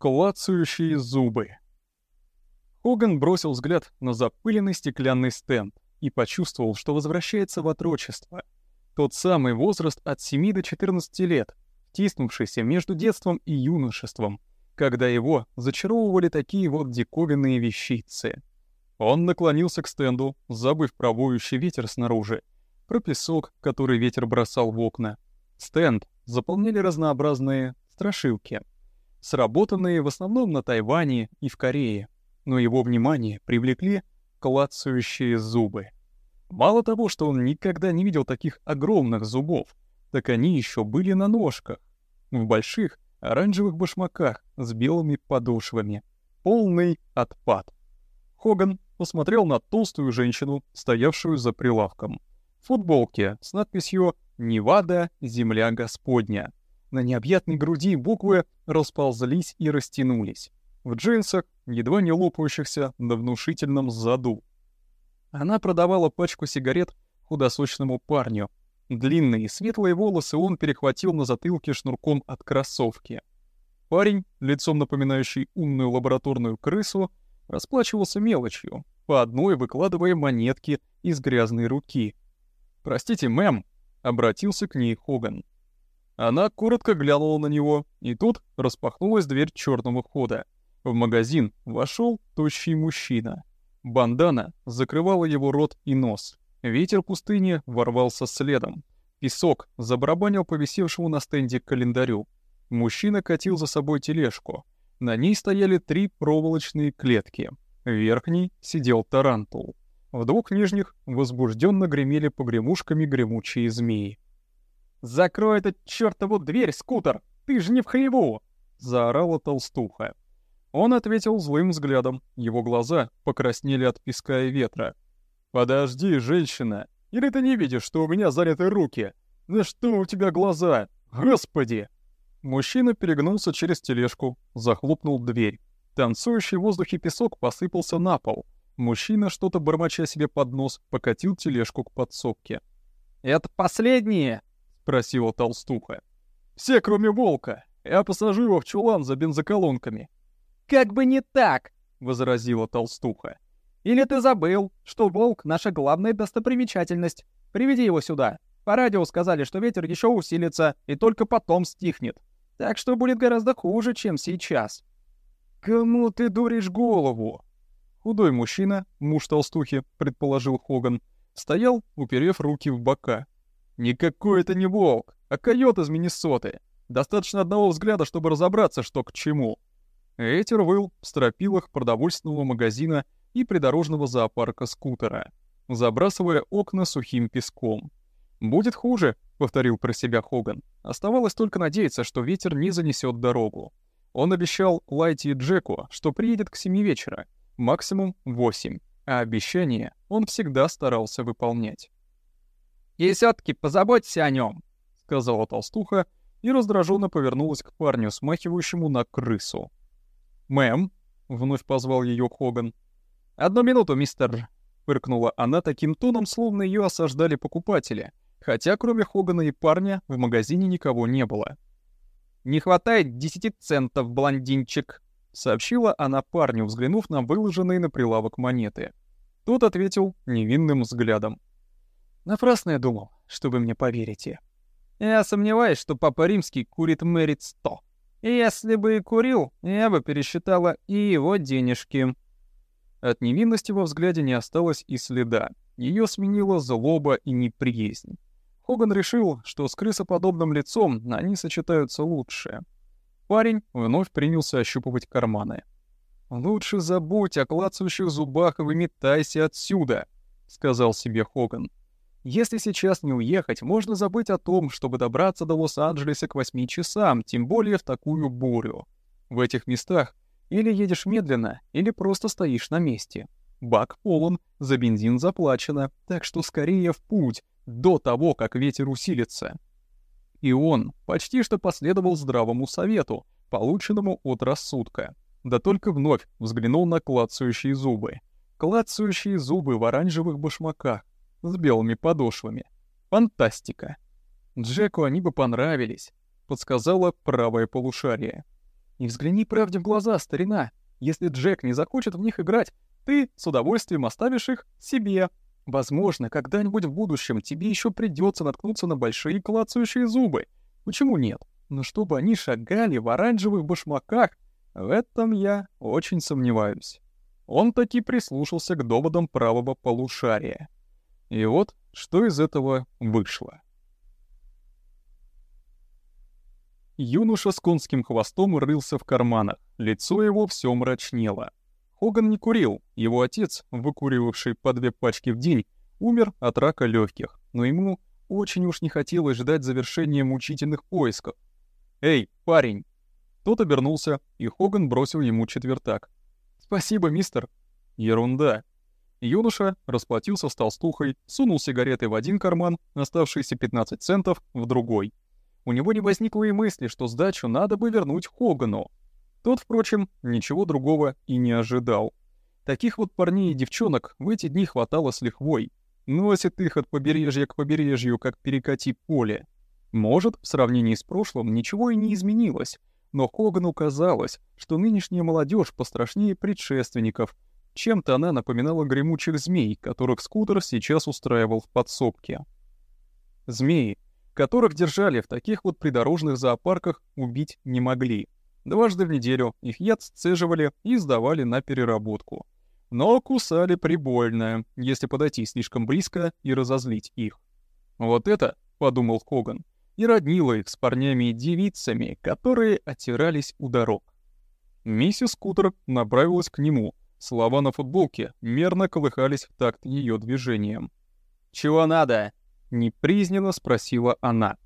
Клацающие зубы. Хоган бросил взгляд на запыленный стеклянный стенд и почувствовал, что возвращается в отрочество. Тот самый возраст от 7 до 14 лет, втиснувшийся между детством и юношеством, когда его зачаровывали такие вот диковинные вещицы. Он наклонился к стенду, забыв про воющий ветер снаружи, про песок, который ветер бросал в окна. Стенд заполняли разнообразные страшилки, сработанные в основном на Тайване и в Корее но его внимание привлекли клацающие зубы. Мало того, что он никогда не видел таких огромных зубов, так они еще были на ножках, в больших оранжевых башмаках с белыми подошвами. Полный отпад. Хоган посмотрел на толстую женщину, стоявшую за прилавком. В футболке с надписью «Невада, земля Господня». На необъятной груди буквы расползлись и растянулись в джинсах, едва не лопающихся на внушительном заду. Она продавала пачку сигарет худосочному парню. Длинные светлые волосы он перехватил на затылке шнурком от кроссовки. Парень, лицом напоминающий умную лабораторную крысу, расплачивался мелочью, по одной выкладывая монетки из грязной руки. «Простите, мэм», — обратился к ней Хоган. Она коротко глянула на него, и тут распахнулась дверь черного хода. В магазин вошел тощий мужчина. Бандана закрывала его рот и нос. Ветер пустыни ворвался следом. Песок забарабанил по висевшему на стенде календарю. Мужчина катил за собой тележку. На ней стояли три проволочные клетки. В верхней сидел тарантул. В двух нижних возбужденно гремели погремушками гремучие змеи. «Закрой эту чертову дверь, скутер! Ты же не в хлеву!» — заорала толстуха. Он ответил злым взглядом, его глаза покраснели от песка и ветра. «Подожди, женщина, или ты не видишь, что у меня заняты руки? На что у тебя глаза? Господи!» Мужчина перегнулся через тележку, захлопнул дверь. Танцующий в воздухе песок посыпался на пол. Мужчина, что-то бормоча себе под нос, покатил тележку к подсобке. «Это последние?» — спросила толстуха. «Все, кроме волка. Я посажу его в чулан за бензоколонками. «Как бы не так!» — возразила толстуха. «Или ты забыл, что волк — наша главная достопримечательность? Приведи его сюда. По радио сказали, что ветер еще усилится и только потом стихнет. Так что будет гораздо хуже, чем сейчас». «Кому ты дуришь голову?» Худой мужчина, муж толстухи, предположил Хоган, стоял, уперев руки в бока. «Никакой это не волк, а койот из Миннесоты. Достаточно одного взгляда, чтобы разобраться, что к чему». Ветер выл в стропилах продовольственного магазина и придорожного зоопарка скутера, забрасывая окна сухим песком. «Будет хуже», — повторил про себя Хоган. Оставалось только надеяться, что ветер не занесет дорогу. Он обещал Лайти и Джеку, что приедет к семи вечера, максимум восемь, а обещание он всегда старался выполнять. «И все-таки позаботься о нем, сказала толстуха и раздраженно повернулась к парню, смахивающему на крысу. «Мэм», — вновь позвал ее Хоган. «Одну минуту, мистер», — фыркнула она таким тоном, словно ее осаждали покупатели, хотя кроме Хогана и парня в магазине никого не было. «Не хватает десяти центов, блондинчик», — сообщила она парню, взглянув на выложенные на прилавок монеты. Тот ответил невинным взглядом. «Напрасно я думал, что вы мне поверите». «Я сомневаюсь, что Папа Римский курит Мэрит сто», если бы и курил, я бы пересчитала и его денежки. От невинности во взгляде не осталось и следа. Ее сменила злоба и неприязнь. Хоган решил, что с крысоподобным лицом они сочетаются лучше. Парень вновь принялся ощупывать карманы. «Лучше забудь о клацающих зубах и выметайся отсюда», — сказал себе Хоган. Если сейчас не уехать, можно забыть о том, чтобы добраться до Лос-Анджелеса к 8 часам, тем более в такую бурю. В этих местах или едешь медленно, или просто стоишь на месте. Бак полон, за бензин заплачено, так что скорее в путь, до того, как ветер усилится. И он почти что последовал здравому совету, полученному от рассудка. Да только вновь взглянул на клацающие зубы. Клацающие зубы в оранжевых башмаках с белыми подошвами. Фантастика. Джеку они бы понравились, подсказала правое полушарие. И взгляни правде в глаза, старина. Если Джек не захочет в них играть, ты с удовольствием оставишь их себе. Возможно, когда-нибудь в будущем тебе еще придется наткнуться на большие клацающие зубы. Почему нет? Но чтобы они шагали в оранжевых башмаках, в этом я очень сомневаюсь. Он таки прислушался к доводам правого полушария. И вот что из этого вышло. Юноша с конским хвостом рылся в карманах, лицо его все мрачнело. Хоган не курил, его отец, выкуривавший по две пачки в день, умер от рака легких, но ему очень уж не хотелось ждать завершения мучительных поисков. «Эй, парень!» Тот обернулся, и Хоган бросил ему четвертак. «Спасибо, мистер». «Ерунда». Юноша расплатился с толстухой, сунул сигареты в один карман, оставшиеся 15 центов — в другой — у него не возникло и мысли, что сдачу надо бы вернуть Хогану. Тот, впрочем, ничего другого и не ожидал. Таких вот парней и девчонок в эти дни хватало с лихвой. Носит их от побережья к побережью, как перекати поле. Может, в сравнении с прошлым ничего и не изменилось, но Хогану казалось, что нынешняя молодежь пострашнее предшественников. Чем-то она напоминала гремучих змей, которых скутер сейчас устраивал в подсобке. Змеи которых держали в таких вот придорожных зоопарках, убить не могли. Дважды в неделю их яд сцеживали и сдавали на переработку. Но кусали прибольно, если подойти слишком близко и разозлить их. Вот это, подумал Хоган, и роднило их с парнями и девицами, которые оттирались у дорог. Миссис Кутер направилась к нему. Слова на футболке мерно колыхались в такт ее движением. «Чего надо?» Непризненно спросила она.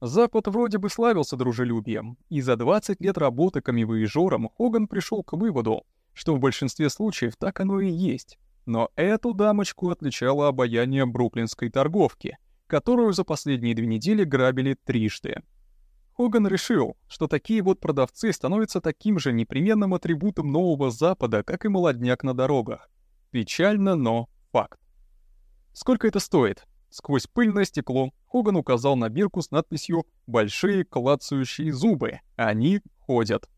Запад вроде бы славился дружелюбием, и за 20 лет работы камевоежором Хоган пришел к выводу, что в большинстве случаев так оно и есть. Но эту дамочку отличало обаяние бруклинской торговки, которую за последние две недели грабили трижды. Хоган решил, что такие вот продавцы становятся таким же непременным атрибутом Нового Запада, как и молодняк на дорогах. Печально, но факт. «Сколько это стоит?» Сквозь пыльное стекло Хоган указал на бирку с надписью «Большие клацающие зубы. Они ходят».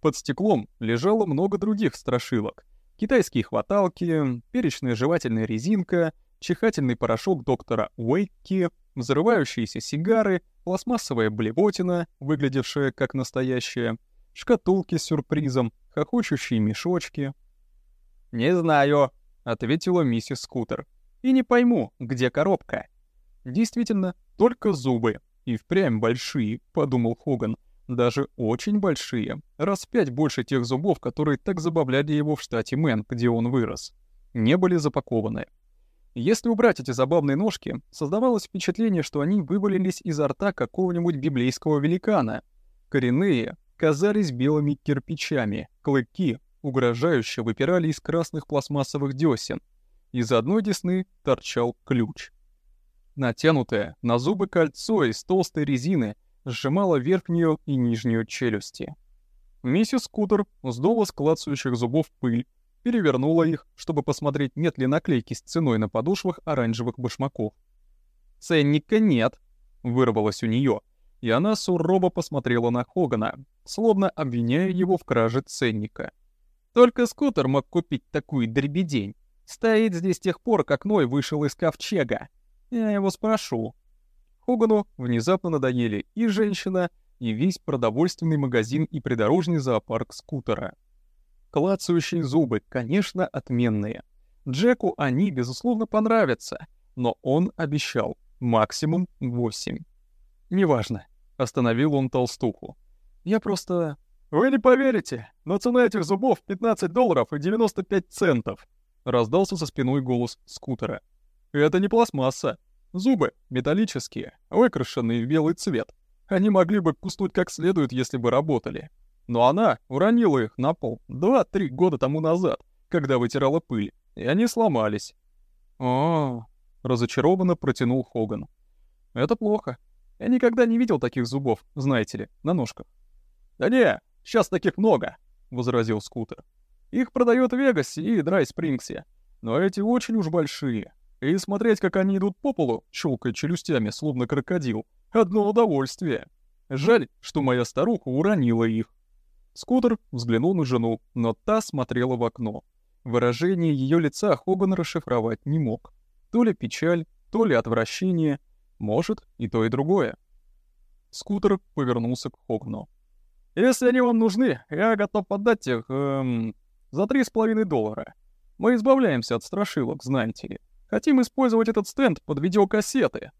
Под стеклом лежало много других страшилок. Китайские хваталки, перечная жевательная резинка, чихательный порошок доктора Уэйки, взрывающиеся сигары, пластмассовая блевотина, выглядевшая как настоящая, шкатулки с сюрпризом, хохочущие мешочки. «Не знаю», — ответила миссис Скутер и не пойму, где коробка. Действительно, только зубы. И впрямь большие, подумал Хоган. Даже очень большие. Раз пять больше тех зубов, которые так забавляли его в штате Мэн, где он вырос. Не были запакованы. Если убрать эти забавные ножки, создавалось впечатление, что они вывалились изо рта какого-нибудь библейского великана. Коренные казались белыми кирпичами, клыки угрожающе выпирали из красных пластмассовых десен, из одной десны торчал ключ. Натянутое на зубы кольцо из толстой резины сжимало верхнюю и нижнюю челюсти. Миссис Кутер сдула с клацающих зубов пыль, перевернула их, чтобы посмотреть, нет ли наклейки с ценой на подошвах оранжевых башмаков. «Ценника нет», — вырвалось у нее, и она сурово посмотрела на Хогана, словно обвиняя его в краже ценника. «Только скутер мог купить такую дребедень. Стоит здесь с тех пор, как Ной вышел из ковчега. Я его спрошу. Хогану внезапно надоели и женщина, и весь продовольственный магазин и придорожный зоопарк скутера. Клацающие зубы, конечно, отменные. Джеку они, безусловно, понравятся, но он обещал максимум восемь. «Неважно», — остановил он толстуху. «Я просто...» «Вы не поверите, но цена этих зубов 15 долларов и 95 центов», Раздался за спиной голос скутера. «Это не пластмасса. Зубы металлические, выкрашенные в белый цвет. Они могли бы куснуть как следует, если бы работали. Но она уронила их на пол два-три года тому назад, когда вытирала пыль, и они сломались». «О, разочарованно протянул Хоган. «Это плохо. Я никогда не видел таких зубов, знаете ли, на ножках». «Да не, сейчас таких много», — возразил скутер. Их продают в Вегасе и Драй-Спрингсе. Но эти очень уж большие. И смотреть, как они идут по полу, щелкая челюстями, словно крокодил, одно удовольствие. Жаль, что моя старуха уронила их. Скутер взглянул на жену, но та смотрела в окно. Выражение ее лица Хоган расшифровать не мог. То ли печаль, то ли отвращение, может, и то, и другое. Скутер повернулся к Хогану. «Если они вам нужны, я готов отдать их, эм, за три с половиной доллара. Мы избавляемся от страшилок, знаете ли. Хотим использовать этот стенд под видеокассеты».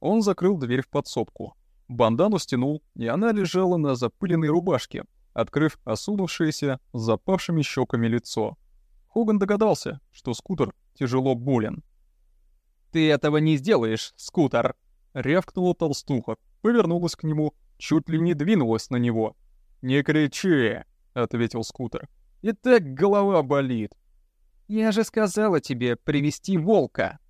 Он закрыл дверь в подсобку. Бандану стянул, и она лежала на запыленной рубашке, открыв осунувшееся с запавшими щеками лицо. Хоган догадался, что скутер тяжело болен. «Ты этого не сделаешь, скутер!» — рявкнула толстуха, повернулась к нему, чуть ли не двинулась на него. «Не кричи!» — ответил скутер. «И так голова болит!» «Я же сказала тебе привести волка!»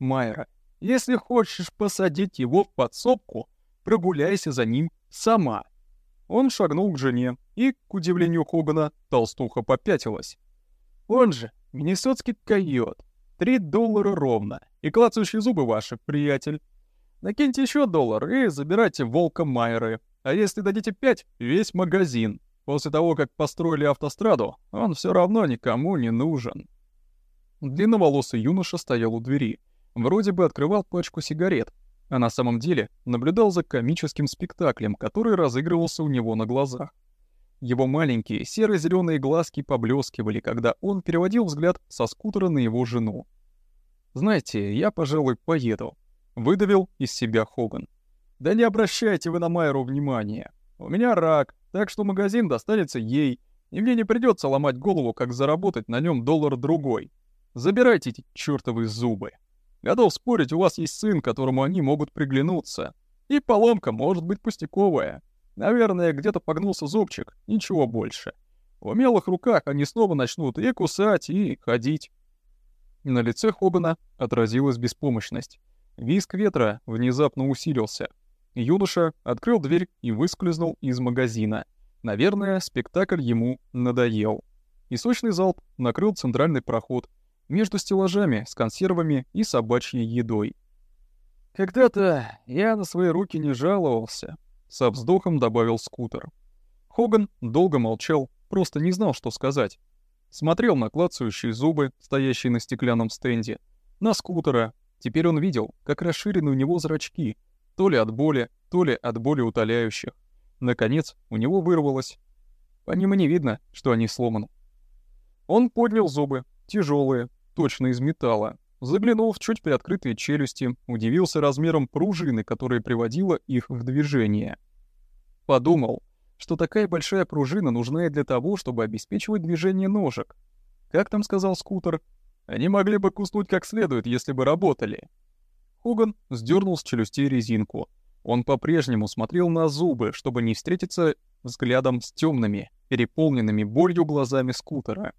«Майра, если хочешь посадить его в подсобку, прогуляйся за ним сама!» Он шагнул к жене, и, к удивлению Хогана, толстуха попятилась. «Он же миннесотский койот. Три доллара ровно. И клацающие зубы ваши, приятель. Накиньте еще доллар и забирайте волка Майеры. А если дадите пять, весь магазин. После того, как построили автостраду, он все равно никому не нужен». Длинноволосый юноша стоял у двери. Вроде бы открывал пачку сигарет, а на самом деле наблюдал за комическим спектаклем, который разыгрывался у него на глазах. Его маленькие серо-зеленые глазки поблескивали, когда он переводил взгляд со скутера на его жену. «Знаете, я, пожалуй, поеду», — выдавил из себя Хоган. «Да не обращайте вы на Майеру внимания. У меня рак, так что магазин достанется ей, и мне не придется ломать голову, как заработать на нем доллар-другой. Забирайте эти чертовы зубы. Готов спорить, у вас есть сын, которому они могут приглянуться. И поломка может быть пустяковая. Наверное, где-то погнулся зубчик, ничего больше. В умелых руках они снова начнут и кусать, и ходить. На лице Хогана отразилась беспомощность. Виск ветра внезапно усилился. Юноша открыл дверь и выскользнул из магазина. Наверное, спектакль ему надоел. И сочный залп накрыл центральный проход между стеллажами с консервами и собачьей едой. Когда-то я на свои руки не жаловался, со вздохом добавил скутер. Хоган долго молчал, просто не знал, что сказать. Смотрел на клацающие зубы, стоящие на стеклянном стенде, на скутера. Теперь он видел, как расширены у него зрачки, то ли от боли, то ли от боли утоляющих. Наконец, у него вырвалось. По ним не видно, что они сломаны. Он поднял зубы, тяжелые, точно из металла, Заглянул в чуть приоткрытые челюсти, удивился размером пружины, которая приводила их в движение. Подумал, что такая большая пружина нужна и для того, чтобы обеспечивать движение ножек. Как там сказал скутер? Они могли бы куснуть как следует, если бы работали. Хоган сдернул с челюстей резинку. Он по-прежнему смотрел на зубы, чтобы не встретиться взглядом с темными, переполненными болью глазами скутера.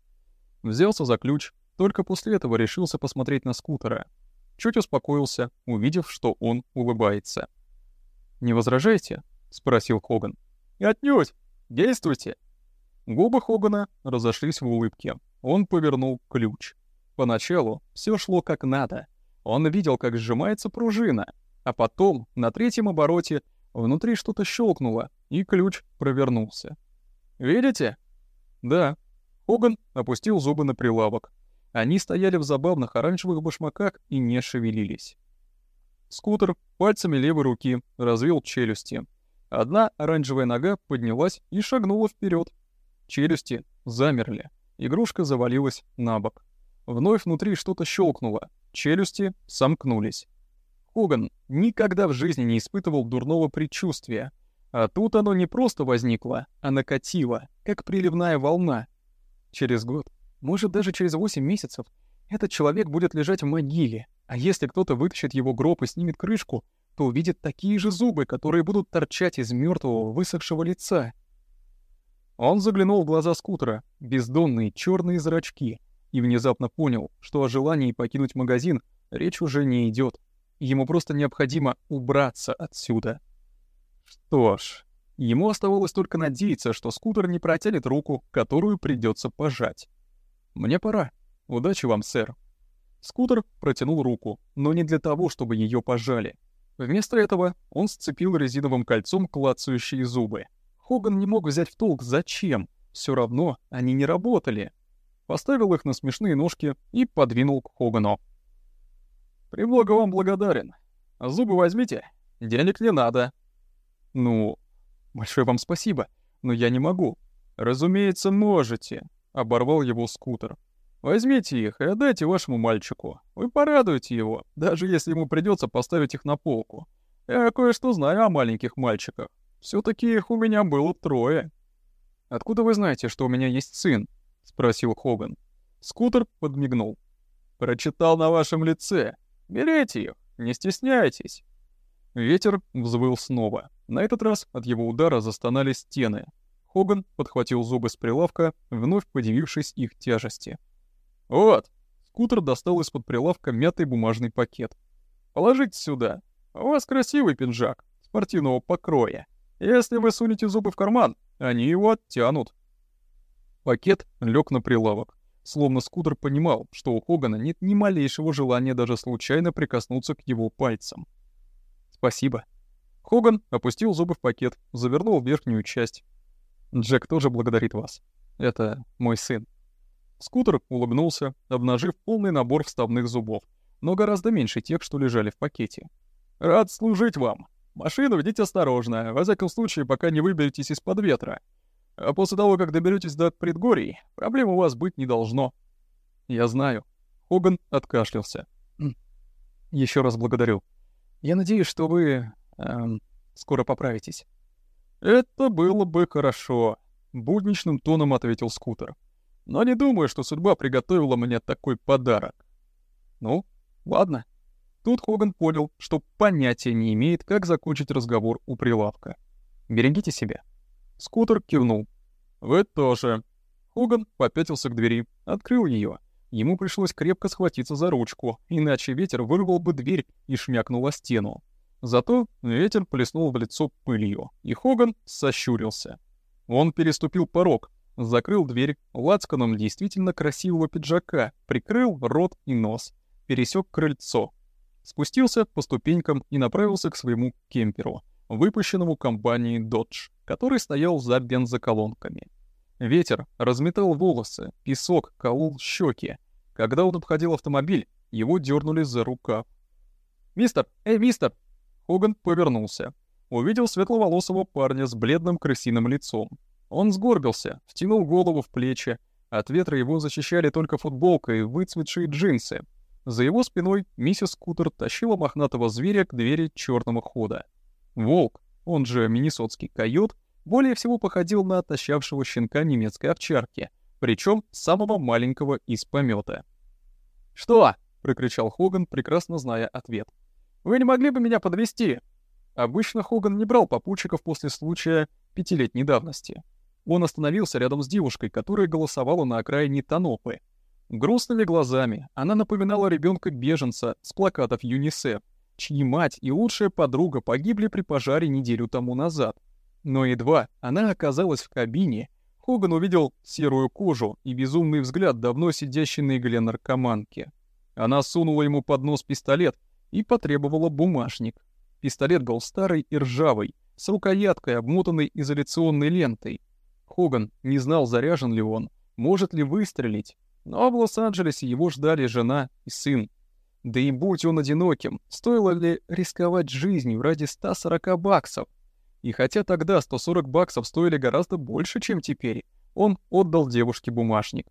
Взялся за ключ, только после этого решился посмотреть на скутера. Чуть успокоился, увидев, что он улыбается. «Не возражаете?» — спросил Хоган. «Отнюдь! Действуйте!» Губы Хогана разошлись в улыбке. Он повернул ключ. Поначалу все шло как надо. Он видел, как сжимается пружина, а потом, на третьем обороте, внутри что-то щелкнуло, и ключ провернулся. «Видите?» «Да». Хоган опустил зубы на прилавок. Они стояли в забавных оранжевых башмаках и не шевелились. Скутер пальцами левой руки развел челюсти. Одна оранжевая нога поднялась и шагнула вперед. Челюсти замерли. Игрушка завалилась на бок. Вновь внутри что-то щелкнуло. Челюсти сомкнулись. Хоган никогда в жизни не испытывал дурного предчувствия. А тут оно не просто возникло, а накатило, как приливная волна. Через год может, даже через 8 месяцев этот человек будет лежать в могиле, а если кто-то вытащит его гроб и снимет крышку, то увидит такие же зубы, которые будут торчать из мертвого высохшего лица. Он заглянул в глаза скутера, бездонные черные зрачки, и внезапно понял, что о желании покинуть магазин речь уже не идет. Ему просто необходимо убраться отсюда. Что ж, ему оставалось только надеяться, что скутер не протянет руку, которую придется пожать. «Мне пора. Удачи вам, сэр». Скутер протянул руку, но не для того, чтобы ее пожали. Вместо этого он сцепил резиновым кольцом клацающие зубы. Хоган не мог взять в толк, зачем. Все равно они не работали. Поставил их на смешные ножки и подвинул к Хогану. «Премного вам благодарен. Зубы возьмите. Денег не надо». «Ну, большое вам спасибо, но я не могу». «Разумеется, можете», — оборвал его скутер. «Возьмите их и отдайте вашему мальчику. Вы порадуете его, даже если ему придется поставить их на полку. Я кое-что знаю о маленьких мальчиках. все таки их у меня было трое». «Откуда вы знаете, что у меня есть сын?» — спросил Хоган. Скутер подмигнул. «Прочитал на вашем лице. Берите их, не стесняйтесь». Ветер взвыл снова. На этот раз от его удара застонали стены. Хоган подхватил зубы с прилавка, вновь подивившись их тяжести. «Вот!» — скутер достал из-под прилавка мятый бумажный пакет. «Положите сюда. У вас красивый пиджак, спортивного покроя. Если вы сунете зубы в карман, они его оттянут». Пакет лег на прилавок. Словно скутер понимал, что у Хогана нет ни малейшего желания даже случайно прикоснуться к его пальцам. «Спасибо». Хоган опустил зубы в пакет, завернул верхнюю часть. «Джек тоже благодарит вас. Это мой сын». Скутер улыбнулся, обнажив полный набор вставных зубов, но гораздо меньше тех, что лежали в пакете. «Рад служить вам. Машину ведите осторожно, во всяком случае, пока не выберетесь из-под ветра. А после того, как доберетесь до предгорий, проблем у вас быть не должно. Я знаю. Хоган откашлялся. Еще раз благодарю. Я надеюсь, что вы эм, скоро поправитесь. Это было бы хорошо, будничным тоном ответил скутер. Но не думаю, что судьба приготовила мне такой подарок. Ну, ладно. Тут Хоган понял, что понятия не имеет, как закончить разговор у прилавка. Берегите себя. Скутер кивнул. «Вы тоже». Хоган попятился к двери, открыл ее. Ему пришлось крепко схватиться за ручку, иначе ветер вырвал бы дверь и шмякнул о стену. Зато ветер плеснул в лицо пылью, и Хоган сощурился. Он переступил порог, закрыл дверь лацканом действительно красивого пиджака, прикрыл рот и нос, пересек крыльцо, спустился по ступенькам и направился к своему кемперу — выпущенному компанией Dodge, который стоял за бензоколонками. Ветер разметал волосы, песок колол щеки. Когда он обходил автомобиль, его дернули за рукав. «Мистер! Эй, мистер!» Хоган повернулся. Увидел светловолосого парня с бледным крысиным лицом. Он сгорбился, втянул голову в плечи. От ветра его защищали только футболка и выцветшие джинсы. За его спиной миссис Скутер тащила мохнатого зверя к двери черного хода. Волк, он же миннесотский койот, более всего походил на отощавшего щенка немецкой овчарки, причем самого маленького из помета. «Что?» — прокричал Хоган, прекрасно зная ответ. «Вы не могли бы меня подвести? Обычно Хоган не брал попутчиков после случая пятилетней давности. Он остановился рядом с девушкой, которая голосовала на окраине Танопы. Грустными глазами она напоминала ребенка беженца с плакатов ЮНИСЕФ, чьи мать и лучшая подруга погибли при пожаре неделю тому назад. Но едва она оказалась в кабине, Хоган увидел серую кожу и безумный взгляд давно сидящей на игле наркоманки. Она сунула ему под нос пистолет и потребовала бумажник. Пистолет был старый и ржавый, с рукояткой, обмотанной изоляционной лентой. Хоган не знал, заряжен ли он, может ли выстрелить, но в Лос-Анджелесе его ждали жена и сын. Да и будь он одиноким, стоило ли рисковать жизнью ради 140 баксов? И хотя тогда 140 баксов стоили гораздо больше, чем теперь, он отдал девушке бумажник.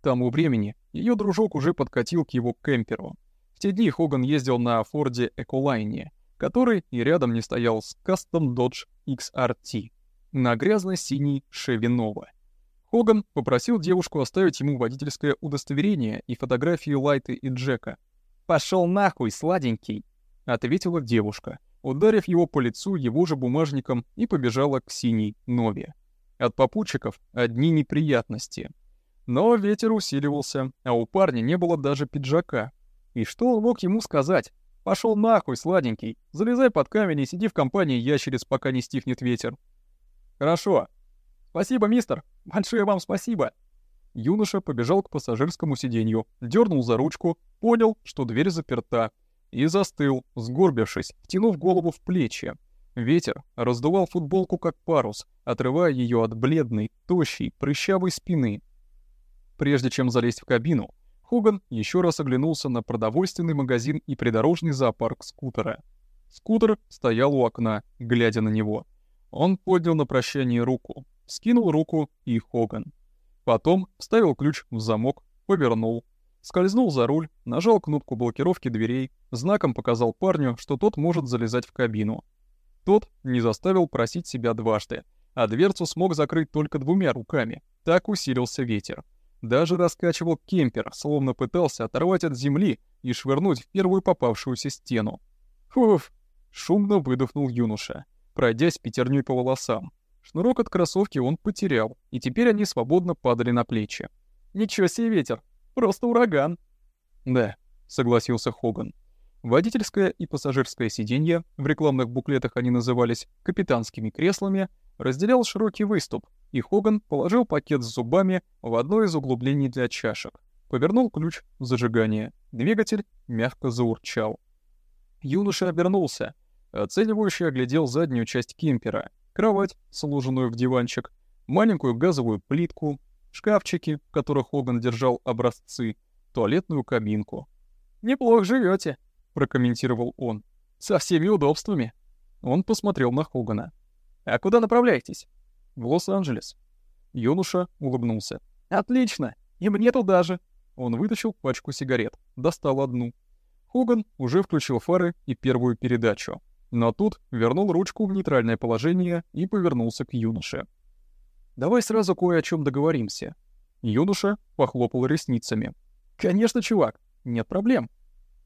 К тому времени ее дружок уже подкатил к его кемперу. В те дни Хоган ездил на Форде Эколайне, который и рядом не стоял с Custom Dodge XRT на грязно-синий Nova. Хоган попросил девушку оставить ему водительское удостоверение и фотографии Лайты и Джека. «Пошёл нахуй, сладенький!» — ответила девушка, ударив его по лицу его же бумажником и побежала к синей Нове. От попутчиков одни неприятности. Но ветер усиливался, а у парня не было даже пиджака. И что он мог ему сказать? «Пошёл нахуй, сладенький! Залезай под камень и сиди в компании ящериц, пока не стихнет ветер». «Хорошо. Спасибо, мистер!» Большое вам спасибо!» Юноша побежал к пассажирскому сиденью, дернул за ручку, понял, что дверь заперта, и застыл, сгорбившись, втянув голову в плечи. Ветер раздувал футболку как парус, отрывая ее от бледной, тощей, прыщавой спины. Прежде чем залезть в кабину, Хоган еще раз оглянулся на продовольственный магазин и придорожный зоопарк скутера. Скутер стоял у окна, глядя на него. Он поднял на прощание руку, скинул руку и Хоган. Потом вставил ключ в замок, повернул, скользнул за руль, нажал кнопку блокировки дверей, знаком показал парню, что тот может залезать в кабину. Тот не заставил просить себя дважды, а дверцу смог закрыть только двумя руками. Так усилился ветер. Даже раскачивал кемпер, словно пытался оторвать от земли и швырнуть в первую попавшуюся стену. «Фуф!» — шумно выдохнул юноша, пройдясь пятерней по волосам. Шнурок от кроссовки он потерял, и теперь они свободно падали на плечи. «Ничего себе ветер! Просто ураган!» «Да», — согласился Хоган. Водительское и пассажирское сиденье, в рекламных буклетах они назывались «капитанскими креслами», разделял широкий выступ, и Хоган положил пакет с зубами в одно из углублений для чашек. Повернул ключ в зажигание. Двигатель мягко заурчал. Юноша обернулся. Оценивающе оглядел заднюю часть кемпера. Кровать, сложенную в диванчик, маленькую газовую плитку, шкафчики, в которых Хоган держал образцы, туалетную кабинку. «Неплохо живете, прокомментировал он. «Со всеми удобствами». Он посмотрел на Хогана. «А куда направляетесь?» «В Лос-Анджелес». Юноша улыбнулся. «Отлично! И мне туда же!» Он вытащил пачку сигарет, достал одну. Хоган уже включил фары и первую передачу. Но тут вернул ручку в нейтральное положение и повернулся к юноше. «Давай сразу кое о чем договоримся». Юноша похлопал ресницами. «Конечно, чувак, нет проблем.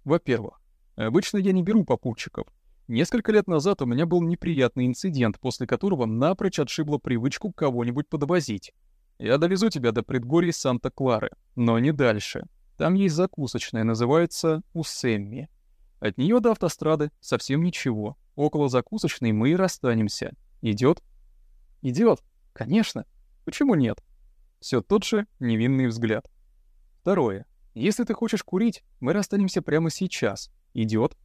Во-первых, обычно я не беру попутчиков. Несколько лет назад у меня был неприятный инцидент, после которого напрочь отшибла привычку кого-нибудь подвозить. Я довезу тебя до предгорий Санта-Клары, но не дальше. Там есть закусочная, называется Усемми. От нее до автострады совсем ничего. Около закусочной мы и расстанемся. Идет? Идет, конечно. Почему нет? Все тот же невинный взгляд. Второе. Если ты хочешь курить, мы расстанемся прямо сейчас. Идет?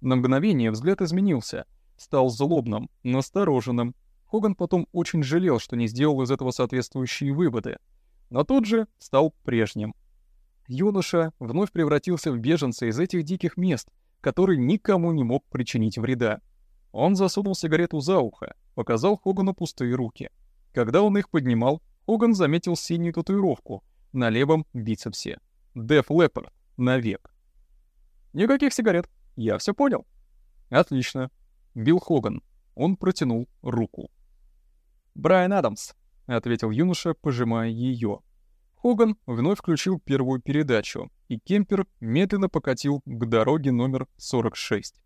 На мгновение взгляд изменился. Стал злобным, настороженным. Хоган потом очень жалел, что не сделал из этого соответствующие выводы. Но тут же стал прежним. Юноша вновь превратился в беженца из этих диких мест, который никому не мог причинить вреда. Он засунул сигарету за ухо, показал Хогану пустые руки. Когда он их поднимал, Хоган заметил синюю татуировку на левом бицепсе. Деф Лепард. Навек. Никаких сигарет. Я все понял. Отлично. Билл Хоган. Он протянул руку. «Брайан Адамс», — ответил юноша, пожимая ее. Хоган вновь включил первую передачу, и кемпер медленно покатил к дороге номер 46.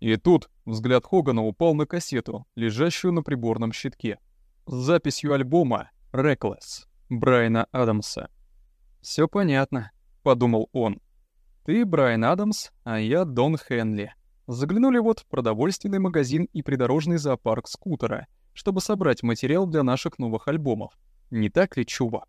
И тут взгляд Хогана упал на кассету, лежащую на приборном щитке, с записью альбома «Reckless» Брайана Адамса. Все понятно», — подумал он. «Ты Брайан Адамс, а я Дон Хенли». Заглянули вот в продовольственный магазин и придорожный зоопарк скутера, чтобы собрать материал для наших новых альбомов. Не так ли, чувак?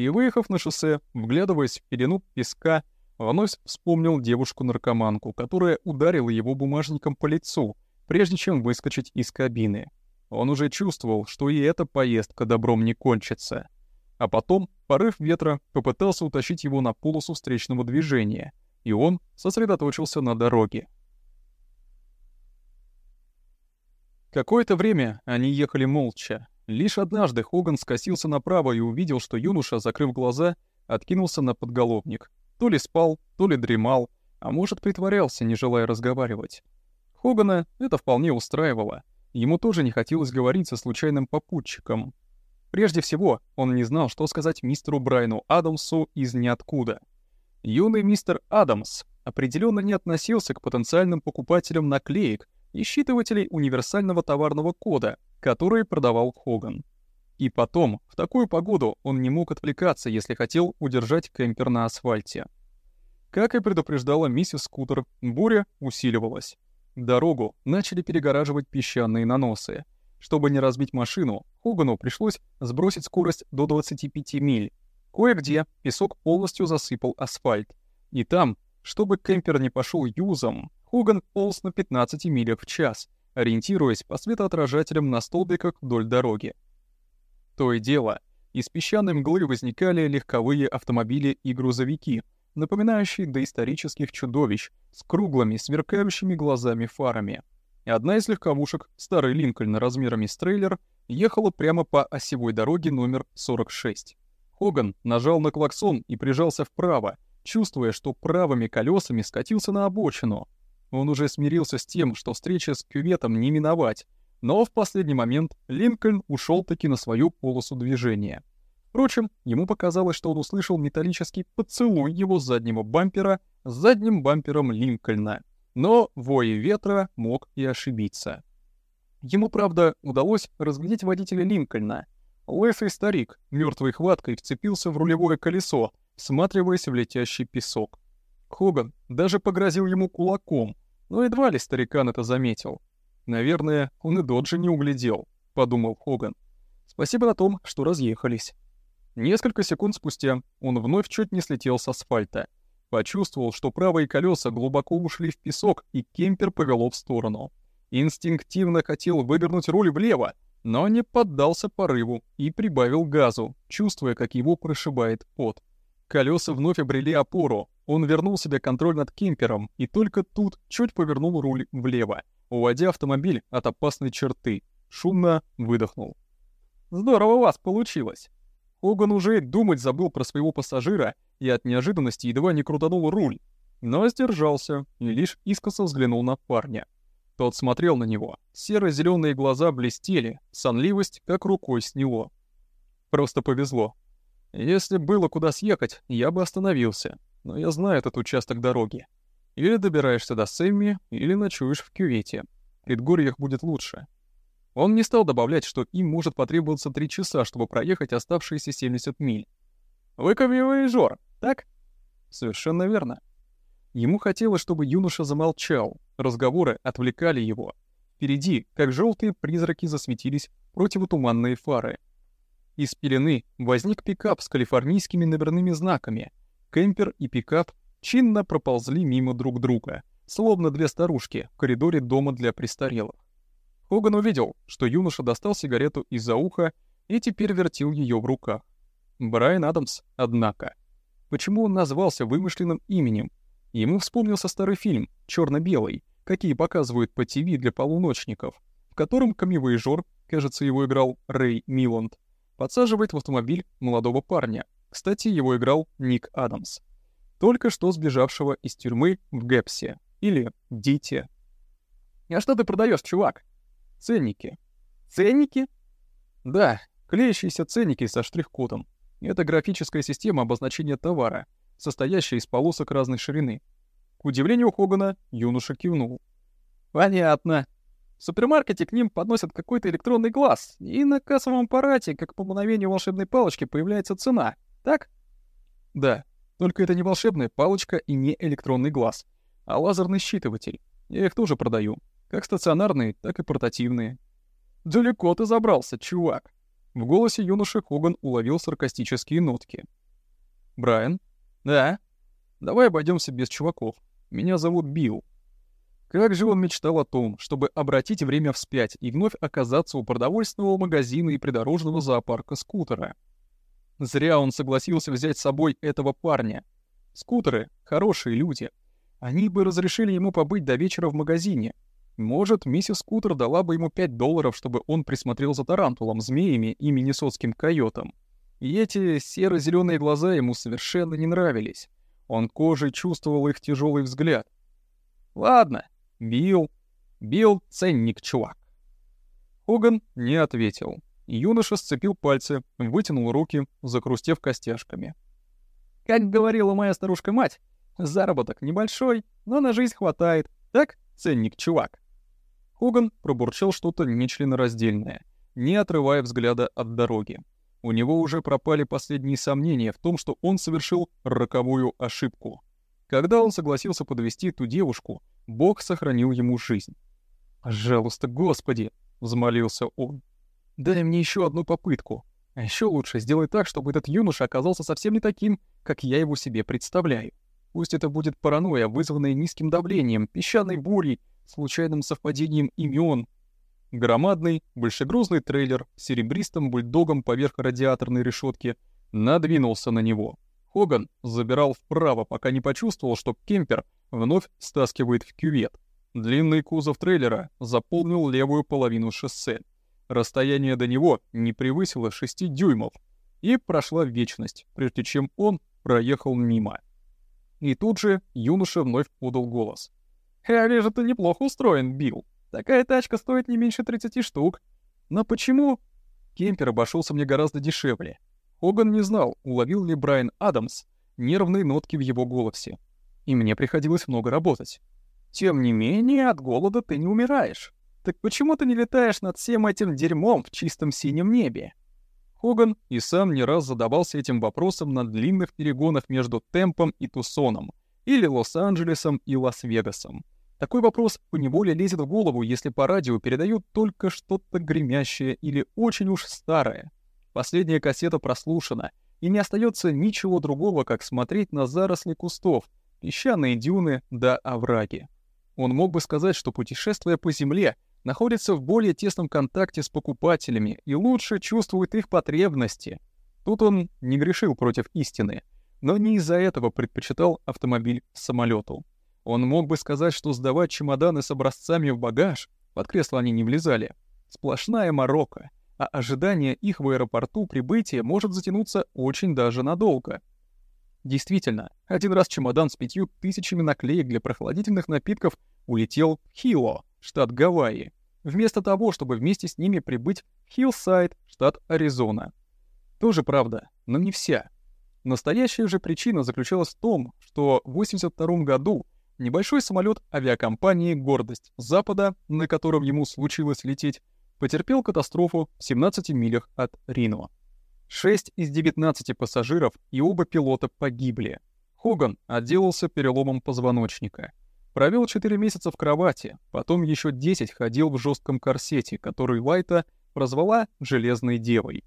И, выехав на шоссе, вглядываясь в пелену песка, вновь вспомнил девушку-наркоманку, которая ударила его бумажником по лицу, прежде чем выскочить из кабины. Он уже чувствовал, что и эта поездка добром не кончится. А потом порыв ветра попытался утащить его на полосу встречного движения, и он сосредоточился на дороге. Какое-то время они ехали молча, Лишь однажды Хоган скосился направо и увидел, что юноша, закрыв глаза, откинулся на подголовник. То ли спал, то ли дремал, а может, притворялся, не желая разговаривать. Хогана это вполне устраивало. Ему тоже не хотелось говорить со случайным попутчиком. Прежде всего, он не знал, что сказать мистеру Брайну Адамсу из ниоткуда. Юный мистер Адамс определенно не относился к потенциальным покупателям наклеек и считывателей универсального товарного кода — которые продавал Хоган. И потом, в такую погоду он не мог отвлекаться, если хотел удержать кемпер на асфальте. Как и предупреждала миссис Скутер, буря усиливалась. Дорогу начали перегораживать песчаные наносы. Чтобы не разбить машину, Хогану пришлось сбросить скорость до 25 миль. Кое-где песок полностью засыпал асфальт. И там, чтобы кемпер не пошел юзом, Хоган полз на 15 милях в час — ориентируясь по светоотражателям на столбиках вдоль дороги. То и дело, из песчаной мглы возникали легковые автомобили и грузовики, напоминающие доисторических чудовищ с круглыми, сверкающими глазами-фарами. И одна из легковушек, старый Линкольн размерами с трейлер, ехала прямо по осевой дороге номер 46. Хоган нажал на клаксон и прижался вправо, чувствуя, что правыми колесами скатился на обочину. Он уже смирился с тем, что встреча с кюветом не миновать, но в последний момент Линкольн ушел таки на свою полосу движения. Впрочем, ему показалось, что он услышал металлический поцелуй его заднего бампера с задним бампером Линкольна. Но вой ветра мог и ошибиться. Ему, правда, удалось разглядеть водителя Линкольна. Лысый старик мертвой хваткой вцепился в рулевое колесо, всматриваясь в летящий песок. Хоган даже погрозил ему кулаком, но едва ли старикан это заметил. «Наверное, он и Доджи не углядел», — подумал Хоган. «Спасибо на том, что разъехались». Несколько секунд спустя он вновь чуть не слетел с асфальта. Почувствовал, что правые колеса глубоко ушли в песок, и кемпер повело в сторону. Инстинктивно хотел вывернуть руль влево, но не поддался порыву и прибавил газу, чувствуя, как его прошибает пот. Колеса вновь обрели опору, он вернул себе контроль над кемпером и только тут чуть повернул руль влево, уводя автомобиль от опасной черты. Шумно выдохнул. «Здорово у вас получилось!» Оган уже думать забыл про своего пассажира и от неожиданности едва не крутанул руль, но сдержался и лишь искоса взглянул на парня. Тот смотрел на него, серо-зеленые глаза блестели, сонливость как рукой сняло. Просто повезло. Если было куда съехать, я бы остановился, но я знаю этот участок дороги. Или добираешься до Сэмми, или ночуешь в кювете. В предгорьях будет лучше. Он не стал добавлять, что им может потребоваться три часа, чтобы проехать оставшиеся 70 миль. «Вы камевояжёр, так?» «Совершенно верно». Ему хотелось, чтобы юноша замолчал, разговоры отвлекали его. Впереди, как желтые призраки, засветились противотуманные фары. Из пелены возник пикап с калифорнийскими номерными знаками. Кемпер и пикап чинно проползли мимо друг друга, словно две старушки в коридоре дома для престарелых. Хоган увидел, что юноша достал сигарету из-за уха и теперь вертел ее в руках. Брайан Адамс, однако. Почему он назвался вымышленным именем? Ему вспомнился старый фильм «Чёрно-белый», какие показывают по ТВ для полуночников, в котором камевояжёр, кажется, его играл Рэй Миланд, подсаживает в автомобиль молодого парня. Кстати, его играл Ник Адамс. Только что сбежавшего из тюрьмы в Гэпсе. Или Дите. «А что ты продаешь, чувак?» Ценники. Ценники? Да, клеящиеся ценники со штрих-кодом. Это графическая система обозначения товара, состоящая из полосок разной ширины. К удивлению Хогана, юноша кивнул. Понятно. В супермаркете к ним подносят какой-то электронный глаз, и на кассовом аппарате, как по мгновению волшебной палочки, появляется цена. Так? Да, только это не волшебная палочка и не электронный глаз, а лазерный считыватель. Я их тоже продаю. Как стационарные, так и портативные. «Далеко ты забрался, чувак!» В голосе юноши Хоган уловил саркастические нотки. «Брайан?» «Да?» «Давай обойдемся без чуваков. Меня зовут Билл». Как же он мечтал о том, чтобы обратить время вспять и вновь оказаться у продовольственного магазина и придорожного зоопарка скутера. Зря он согласился взять с собой этого парня. Скутеры — хорошие люди. Они бы разрешили ему побыть до вечера в магазине, может, миссис Кутер дала бы ему 5 долларов, чтобы он присмотрел за тарантулом, змеями и миннесотским койотом. И эти серо зеленые глаза ему совершенно не нравились. Он кожей чувствовал их тяжелый взгляд. «Ладно, Билл. Билл — ценник, чувак». Хоган не ответил. Юноша сцепил пальцы, вытянул руки, закрустев костяшками. «Как говорила моя старушка-мать, заработок небольшой, но на жизнь хватает. Так, ценник, чувак?» Хоган пробурчал что-то нечленораздельное, не отрывая взгляда от дороги. У него уже пропали последние сомнения в том, что он совершил роковую ошибку. Когда он согласился подвести ту девушку, Бог сохранил ему жизнь. «Пожалуйста, Господи!» — взмолился он. «Дай мне еще одну попытку. А еще лучше сделай так, чтобы этот юноша оказался совсем не таким, как я его себе представляю. Пусть это будет паранойя, вызванная низким давлением, песчаной бурей случайным совпадением имен. Громадный, большегрузный трейлер с серебристым бульдогом поверх радиаторной решетки надвинулся на него. Хоган забирал вправо, пока не почувствовал, что кемпер вновь стаскивает в кювет. Длинный кузов трейлера заполнил левую половину шоссе. Расстояние до него не превысило 6 дюймов, и прошла вечность, прежде чем он проехал мимо. И тут же юноша вновь подал голос. «Я вижу, ты неплохо устроен, Билл. Такая тачка стоит не меньше 30 штук. Но почему...» Кемпер обошелся мне гораздо дешевле. Хоган не знал, уловил ли Брайан Адамс нервные нотки в его голосе. И мне приходилось много работать. Тем не менее, от голода ты не умираешь. Так почему ты не летаешь над всем этим дерьмом в чистом синем небе? Хоган и сам не раз задавался этим вопросом на длинных перегонах между Темпом и Тусоном, или Лос-Анджелесом и Лас-Вегасом. Такой вопрос поневоле лезет в голову, если по радио передают только что-то гремящее или очень уж старое. Последняя кассета прослушана, и не остается ничего другого, как смотреть на заросли кустов, песчаные дюны да овраги. Он мог бы сказать, что путешествуя по земле, находится в более тесном контакте с покупателями и лучше чувствует их потребности. Тут он не грешил против истины, но не из-за этого предпочитал автомобиль самолету. Он мог бы сказать, что сдавать чемоданы с образцами в багаж, под кресло они не влезали, сплошная морока, а ожидание их в аэропорту прибытия может затянуться очень даже надолго. Действительно, один раз чемодан с пятью тысячами наклеек для прохладительных напитков улетел в Хило, штат Гавайи, вместо того, чтобы вместе с ними прибыть в Хиллсайд, штат Аризона. Тоже правда, но не вся. Настоящая же причина заключалась в том, что в 1982 году небольшой самолет авиакомпании «Гордость Запада», на котором ему случилось лететь, потерпел катастрофу в 17 милях от Рино. Шесть из 19 пассажиров и оба пилота погибли. Хоган отделался переломом позвоночника. Провел 4 месяца в кровати, потом еще 10 ходил в жестком корсете, который Лайта прозвала «железной девой».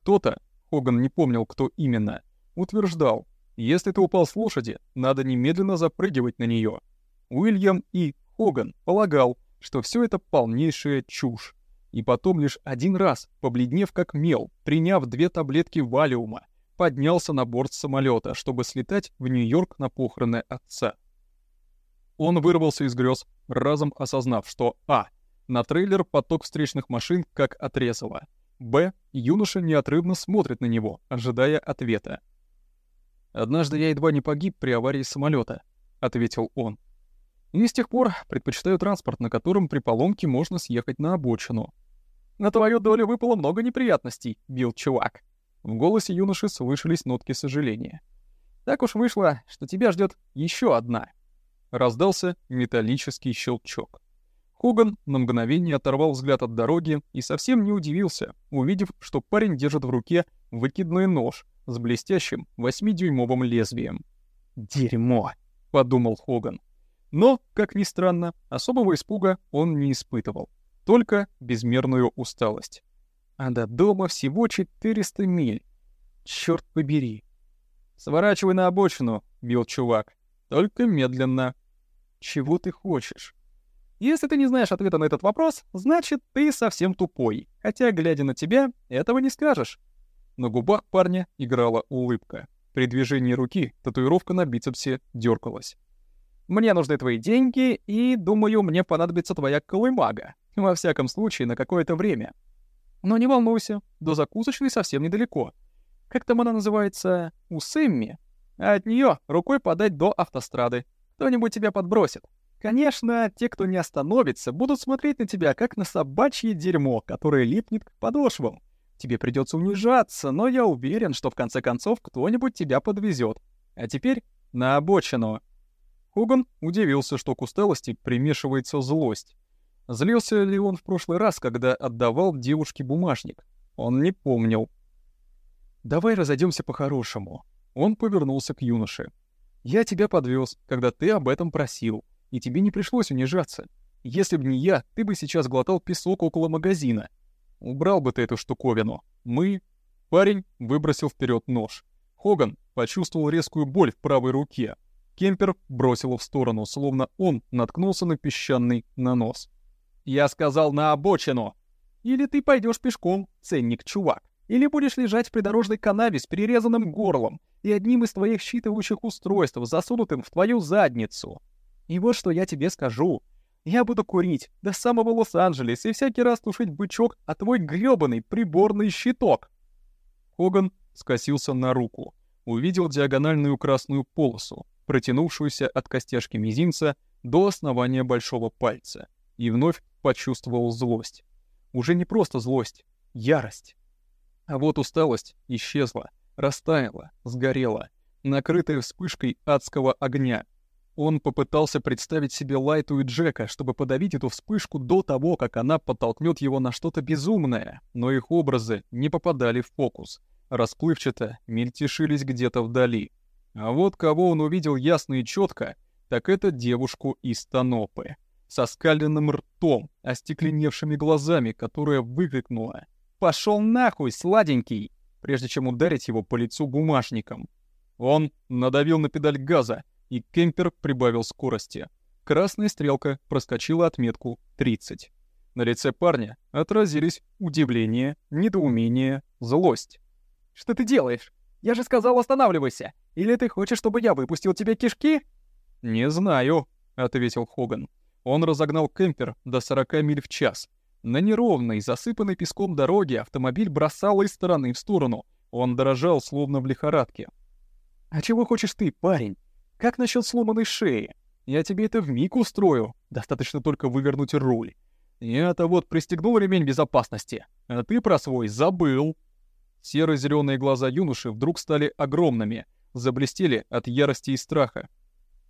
Кто-то, Хоган не помнил, кто именно, утверждал, если ты упал с лошади, надо немедленно запрыгивать на нее. Уильям и Хоган полагал, что все это полнейшая чушь. И потом лишь один раз, побледнев как мел, приняв две таблетки валиума, поднялся на борт самолета, чтобы слетать в Нью-Йорк на похороны отца. Он вырвался из грез, разом осознав, что а. На трейлер поток встречных машин как отрезало. Б. Юноша неотрывно смотрит на него, ожидая ответа. «Однажды я едва не погиб при аварии самолета, ответил он. «И с тех пор предпочитаю транспорт, на котором при поломке можно съехать на обочину». «На твою долю выпало много неприятностей, бил чувак». В голосе юноши слышались нотки сожаления. «Так уж вышло, что тебя ждет еще одна». Раздался металлический щелчок. Хоган на мгновение оторвал взгляд от дороги и совсем не удивился, увидев, что парень держит в руке выкидной нож с блестящим восьмидюймовым лезвием. «Дерьмо!» — подумал Хоган. Но, как ни странно, особого испуга он не испытывал, только безмерную усталость. А до дома всего 400 миль. Черт побери. «Сворачивай на обочину», — бил чувак. «Только медленно». Чего ты хочешь? Если ты не знаешь ответа на этот вопрос, значит, ты совсем тупой. Хотя, глядя на тебя, этого не скажешь. На губах парня играла улыбка. При движении руки татуировка на бицепсе дёргалась. «Мне нужны твои деньги, и, думаю, мне понадобится твоя колымага. Во всяком случае, на какое-то время. Но не волнуйся, до закусочной совсем недалеко. Как там она называется? У от неё рукой подать до автострады. Кто-нибудь тебя подбросит. Конечно, те, кто не остановится, будут смотреть на тебя, как на собачье дерьмо, которое липнет к подошвам. Тебе придется унижаться, но я уверен, что в конце концов кто-нибудь тебя подвезет. А теперь на обочину. Хуган удивился, что к усталости примешивается злость. Злился ли он в прошлый раз, когда отдавал девушке бумажник? Он не помнил. «Давай разойдемся по-хорошему». Он повернулся к юноше. Я тебя подвез, когда ты об этом просил, и тебе не пришлось унижаться. Если бы не я, ты бы сейчас глотал песок около магазина. Убрал бы ты эту штуковину. Мы...» Парень выбросил вперед нож. Хоган почувствовал резкую боль в правой руке. Кемпер бросило в сторону, словно он наткнулся на песчаный нанос. «Я сказал на обочину! Или ты пойдешь пешком, ценник-чувак, или будешь лежать в придорожной канаве с перерезанным горлом и одним из твоих считывающих устройств, засунутым в твою задницу. И вот что я тебе скажу. Я буду курить до самого Лос-Анджелеса и всякий раз тушить бычок, а твой грёбаный приборный щиток!» Хоган скосился на руку, увидел диагональную красную полосу, протянувшуюся от костяшки мизинца до основания большого пальца, и вновь почувствовал злость. Уже не просто злость, ярость. А вот усталость исчезла, растаяла, сгорела, накрытая вспышкой адского огня. Он попытался представить себе Лайту и Джека, чтобы подавить эту вспышку до того, как она подтолкнет его на что-то безумное, но их образы не попадали в фокус, расплывчато мельтешились где-то вдали. А вот кого он увидел ясно и четко, так это девушку из Танопы, со скаленным ртом, остекленевшими глазами, которая выкрикнула «Пошел нахуй, сладенький!» Прежде чем ударить его по лицу бумажником. Он надавил на педаль газа, и кемпер прибавил скорости. Красная стрелка проскочила отметку 30. На лице парня отразились удивление, недоумение, злость. «Что ты делаешь? Я же сказал, останавливайся! Или ты хочешь, чтобы я выпустил тебе кишки?» «Не знаю», — ответил Хоган. Он разогнал кемпер до 40 миль в час. На неровной, засыпанной песком дороге автомобиль бросал из стороны в сторону. Он дрожал, словно в лихорадке. «А чего хочешь ты, парень? Как насчет сломанной шеи? Я тебе это вмиг устрою. Достаточно только вывернуть руль. Я-то вот пристегнул ремень безопасности, а ты про свой забыл». Серо-зеленые глаза юноши вдруг стали огромными, заблестели от ярости и страха.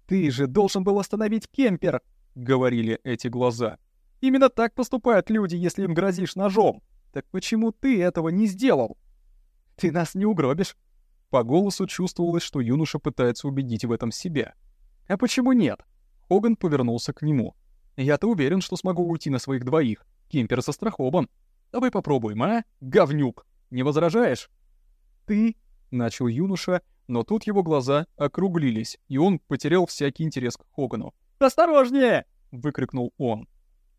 «Ты же должен был остановить кемпер!» — говорили эти глаза. «Именно так поступают люди, если им грозишь ножом. Так почему ты этого не сделал?» «Ты нас не угробишь!» По голосу чувствовалось, что юноша пытается убедить в этом себя. «А почему нет?» Хоган повернулся к нему. «Я-то уверен, что смогу уйти на своих двоих. Кемпер застрахован. Давай попробуем, а, говнюк?» Не возражаешь?» «Ты...» — начал юноша, но тут его глаза округлились, и он потерял всякий интерес к Хогану. «Осторожнее!» — выкрикнул он.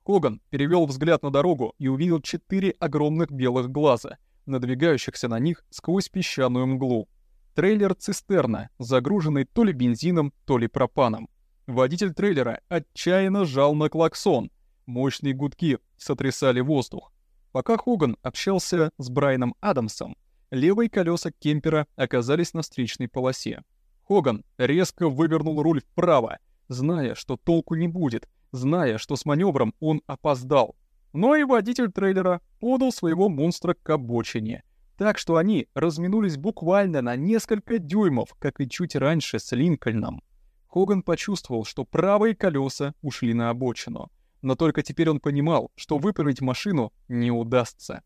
Хоган перевел взгляд на дорогу и увидел четыре огромных белых глаза, надвигающихся на них сквозь песчаную мглу. Трейлер-цистерна, загруженный то ли бензином, то ли пропаном. Водитель трейлера отчаянно жал на клаксон. Мощные гудки сотрясали воздух. Пока Хоган общался с Брайаном Адамсом, левые колеса кемпера оказались на встречной полосе. Хоган резко вывернул руль вправо, зная, что толку не будет, зная, что с маневром он опоздал. Но и водитель трейлера подал своего монстра к обочине, так что они разминулись буквально на несколько дюймов, как и чуть раньше с Линкольном. Хоган почувствовал, что правые колеса ушли на обочину — но только теперь он понимал, что выправить машину не удастся.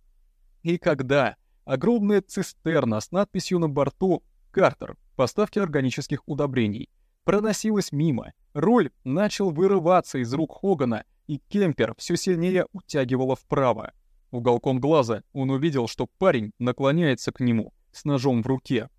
И когда огромная цистерна с надписью на борту «Картер. Поставки органических удобрений» проносилась мимо, руль начал вырываться из рук Хогана, и кемпер все сильнее утягивало вправо. Уголком глаза он увидел, что парень наклоняется к нему с ножом в руке.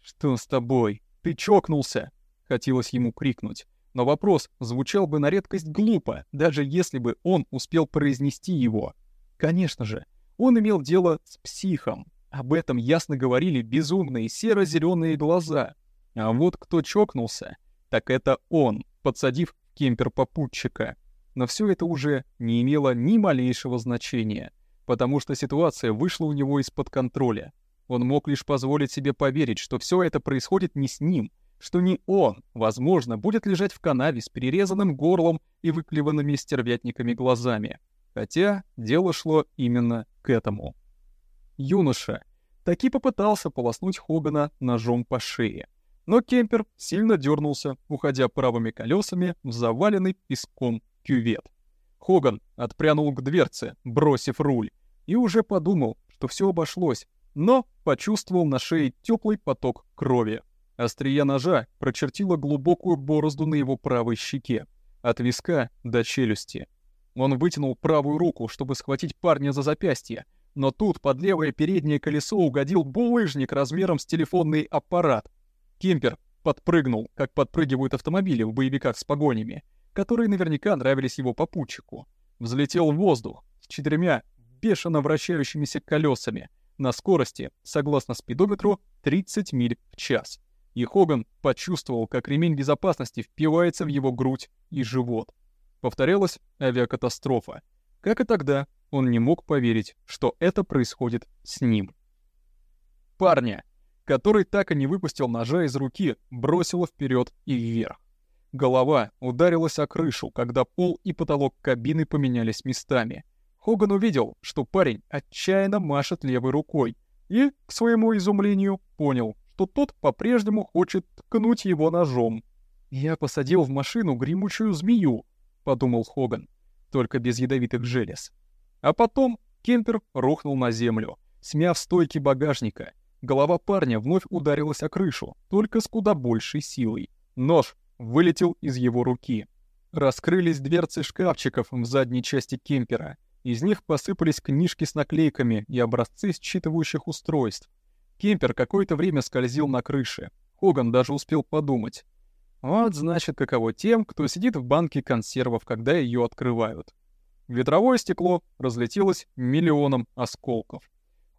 «Что с тобой? Ты чокнулся!» — хотелось ему крикнуть но вопрос звучал бы на редкость глупо, даже если бы он успел произнести его. Конечно же, он имел дело с психом. Об этом ясно говорили безумные серо-зеленые глаза. А вот кто чокнулся, так это он, подсадив кемпер попутчика. Но все это уже не имело ни малейшего значения, потому что ситуация вышла у него из-под контроля. Он мог лишь позволить себе поверить, что все это происходит не с ним — что не он, возможно, будет лежать в канаве с перерезанным горлом и выклеванными стервятниками глазами. Хотя дело шло именно к этому. Юноша таки попытался полоснуть Хогана ножом по шее. Но кемпер сильно дернулся, уходя правыми колесами в заваленный песком кювет. Хоган отпрянул к дверце, бросив руль, и уже подумал, что все обошлось, но почувствовал на шее теплый поток крови. Острия ножа прочертила глубокую борозду на его правой щеке, от виска до челюсти. Он вытянул правую руку, чтобы схватить парня за запястье, но тут под левое переднее колесо угодил булыжник размером с телефонный аппарат. Кемпер подпрыгнул, как подпрыгивают автомобили в боевиках с погонями, которые наверняка нравились его попутчику. Взлетел в воздух с четырьмя бешено вращающимися колесами на скорости, согласно спидометру, 30 миль в час. И Хоган почувствовал, как ремень безопасности впивается в его грудь и живот. Повторялась авиакатастрофа. Как и тогда, он не мог поверить, что это происходит с ним. Парня, который так и не выпустил ножа из руки, бросило вперед и вверх. Голова ударилась о крышу, когда пол и потолок кабины поменялись местами. Хоган увидел, что парень отчаянно машет левой рукой, и, к своему изумлению, понял, что тот по-прежнему хочет ткнуть его ножом. «Я посадил в машину гремучую змею», — подумал Хоган, только без ядовитых желез. А потом кемпер рухнул на землю, смяв стойки багажника. Голова парня вновь ударилась о крышу, только с куда большей силой. Нож вылетел из его руки. Раскрылись дверцы шкафчиков в задней части кемпера. Из них посыпались книжки с наклейками и образцы считывающих устройств. Кемпер какое-то время скользил на крыше. Хоган даже успел подумать. Вот значит, каково тем, кто сидит в банке консервов, когда ее открывают. Ветровое стекло разлетелось миллионом осколков.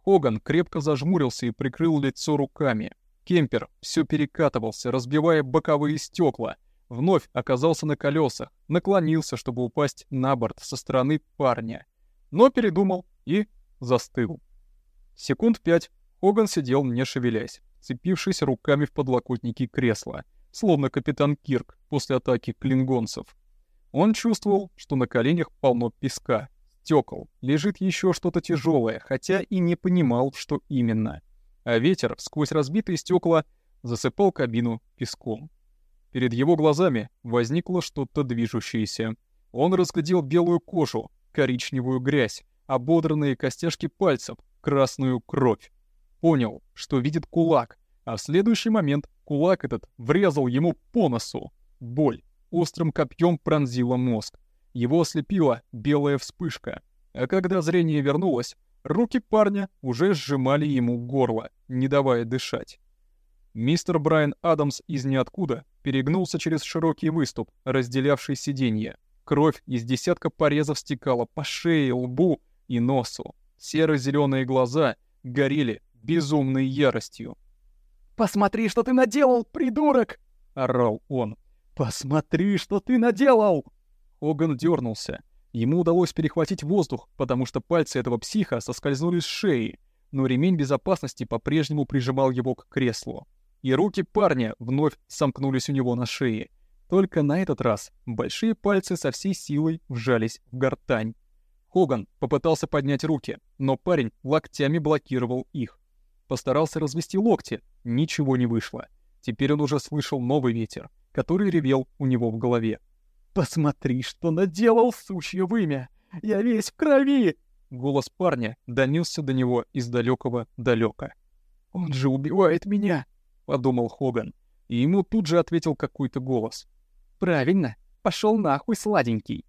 Хоган крепко зажмурился и прикрыл лицо руками. Кемпер все перекатывался, разбивая боковые стекла. Вновь оказался на колесах, наклонился, чтобы упасть на борт со стороны парня. Но передумал и застыл. Секунд пять Хоган сидел, не шевелясь, цепившись руками в подлокотники кресла, словно капитан Кирк после атаки клингонцев. Он чувствовал, что на коленях полно песка, стекол, лежит еще что-то тяжелое, хотя и не понимал, что именно. А ветер сквозь разбитые стекла засыпал кабину песком. Перед его глазами возникло что-то движущееся. Он разглядел белую кожу, коричневую грязь, ободранные костяшки пальцев, красную кровь. Понял, что видит кулак, а в следующий момент кулак этот врезал ему по носу. Боль острым копьем пронзила мозг. Его ослепила белая вспышка. А когда зрение вернулось, руки парня уже сжимали ему горло, не давая дышать. Мистер Брайан Адамс из ниоткуда перегнулся через широкий выступ, разделявший сиденье. Кровь из десятка порезов стекала по шее, лбу и носу. Серо-зеленые глаза горели безумной яростью. «Посмотри, что ты наделал, придурок!» — орал он. «Посмотри, что ты наделал!» Оган дернулся. Ему удалось перехватить воздух, потому что пальцы этого психа соскользнули с шеи, но ремень безопасности по-прежнему прижимал его к креслу. И руки парня вновь сомкнулись у него на шее. Только на этот раз большие пальцы со всей силой вжались в гортань. Хоган попытался поднять руки, но парень локтями блокировал их. Постарался развести локти, ничего не вышло. Теперь он уже слышал новый ветер — который ревел у него в голове. «Посмотри, что наделал, сучье вымя! Я весь в крови!» Голос парня донесся до него из далекого далека. «Он же убивает меня!» — подумал Хоган. И ему тут же ответил какой-то голос. «Правильно, пошел нахуй, сладенький!»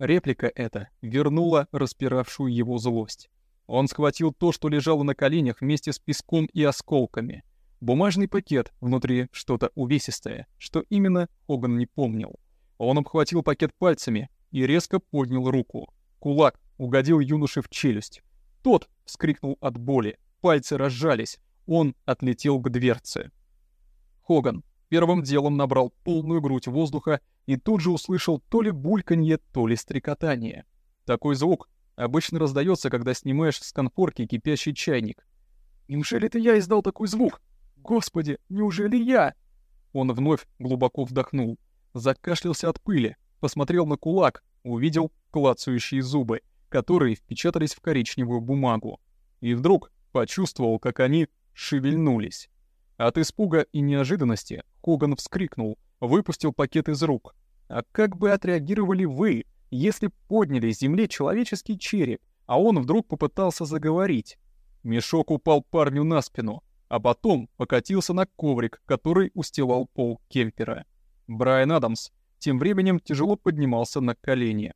Реплика эта вернула распиравшую его злость. Он схватил то, что лежало на коленях вместе с песком и осколками. Бумажный пакет, внутри что-то увесистое, что именно Хоган не помнил. Он обхватил пакет пальцами и резко поднял руку. Кулак угодил юноше в челюсть. Тот вскрикнул от боли, пальцы разжались, он отлетел к дверце. Хоган первым делом набрал полную грудь воздуха и тут же услышал то ли бульканье, то ли стрекотание. Такой звук обычно раздается, когда снимаешь с конфорки кипящий чайник. «Неужели это я издал такой звук?» Господи, неужели я? Он вновь глубоко вдохнул, закашлялся от пыли, посмотрел на кулак, увидел клацающие зубы, которые впечатались в коричневую бумагу. И вдруг почувствовал, как они шевельнулись. От испуга и неожиданности Коган вскрикнул, выпустил пакет из рук. А как бы отреагировали вы, если подняли с земли человеческий череп, а он вдруг попытался заговорить? Мешок упал парню на спину, а потом покатился на коврик, который устилал пол кемпера. Брайан Адамс тем временем тяжело поднимался на колени.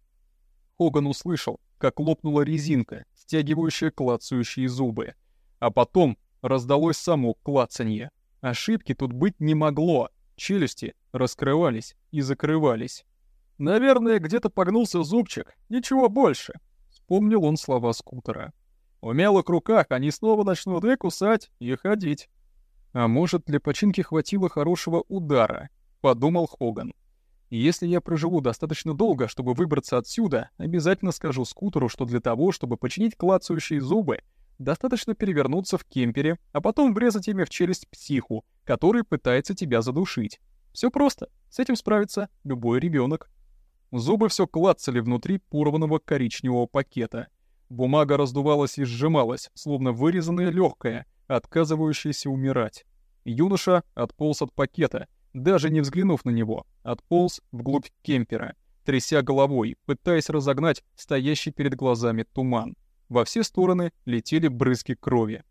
Хоган услышал, как лопнула резинка, стягивающая клацающие зубы. А потом раздалось само клацанье. Ошибки тут быть не могло. Челюсти раскрывались и закрывались. Наверное, где-то погнулся зубчик, ничего больше. Вспомнил он слова скутера. В умелых руках они снова начнут и кусать, и ходить. А может, для починки хватило хорошего удара, подумал Хоган. Если я проживу достаточно долго, чтобы выбраться отсюда, обязательно скажу скутеру, что для того, чтобы починить клацающие зубы, достаточно перевернуться в кемпере, а потом врезать ими в челюсть психу, который пытается тебя задушить. Все просто, с этим справится любой ребенок. Зубы все клацали внутри порванного коричневого пакета. Бумага раздувалась и сжималась, словно вырезанная легкая, отказывающаяся умирать. Юноша отполз от пакета, даже не взглянув на него, отполз вглубь кемпера, тряся головой, пытаясь разогнать стоящий перед глазами туман. Во все стороны летели брызги крови.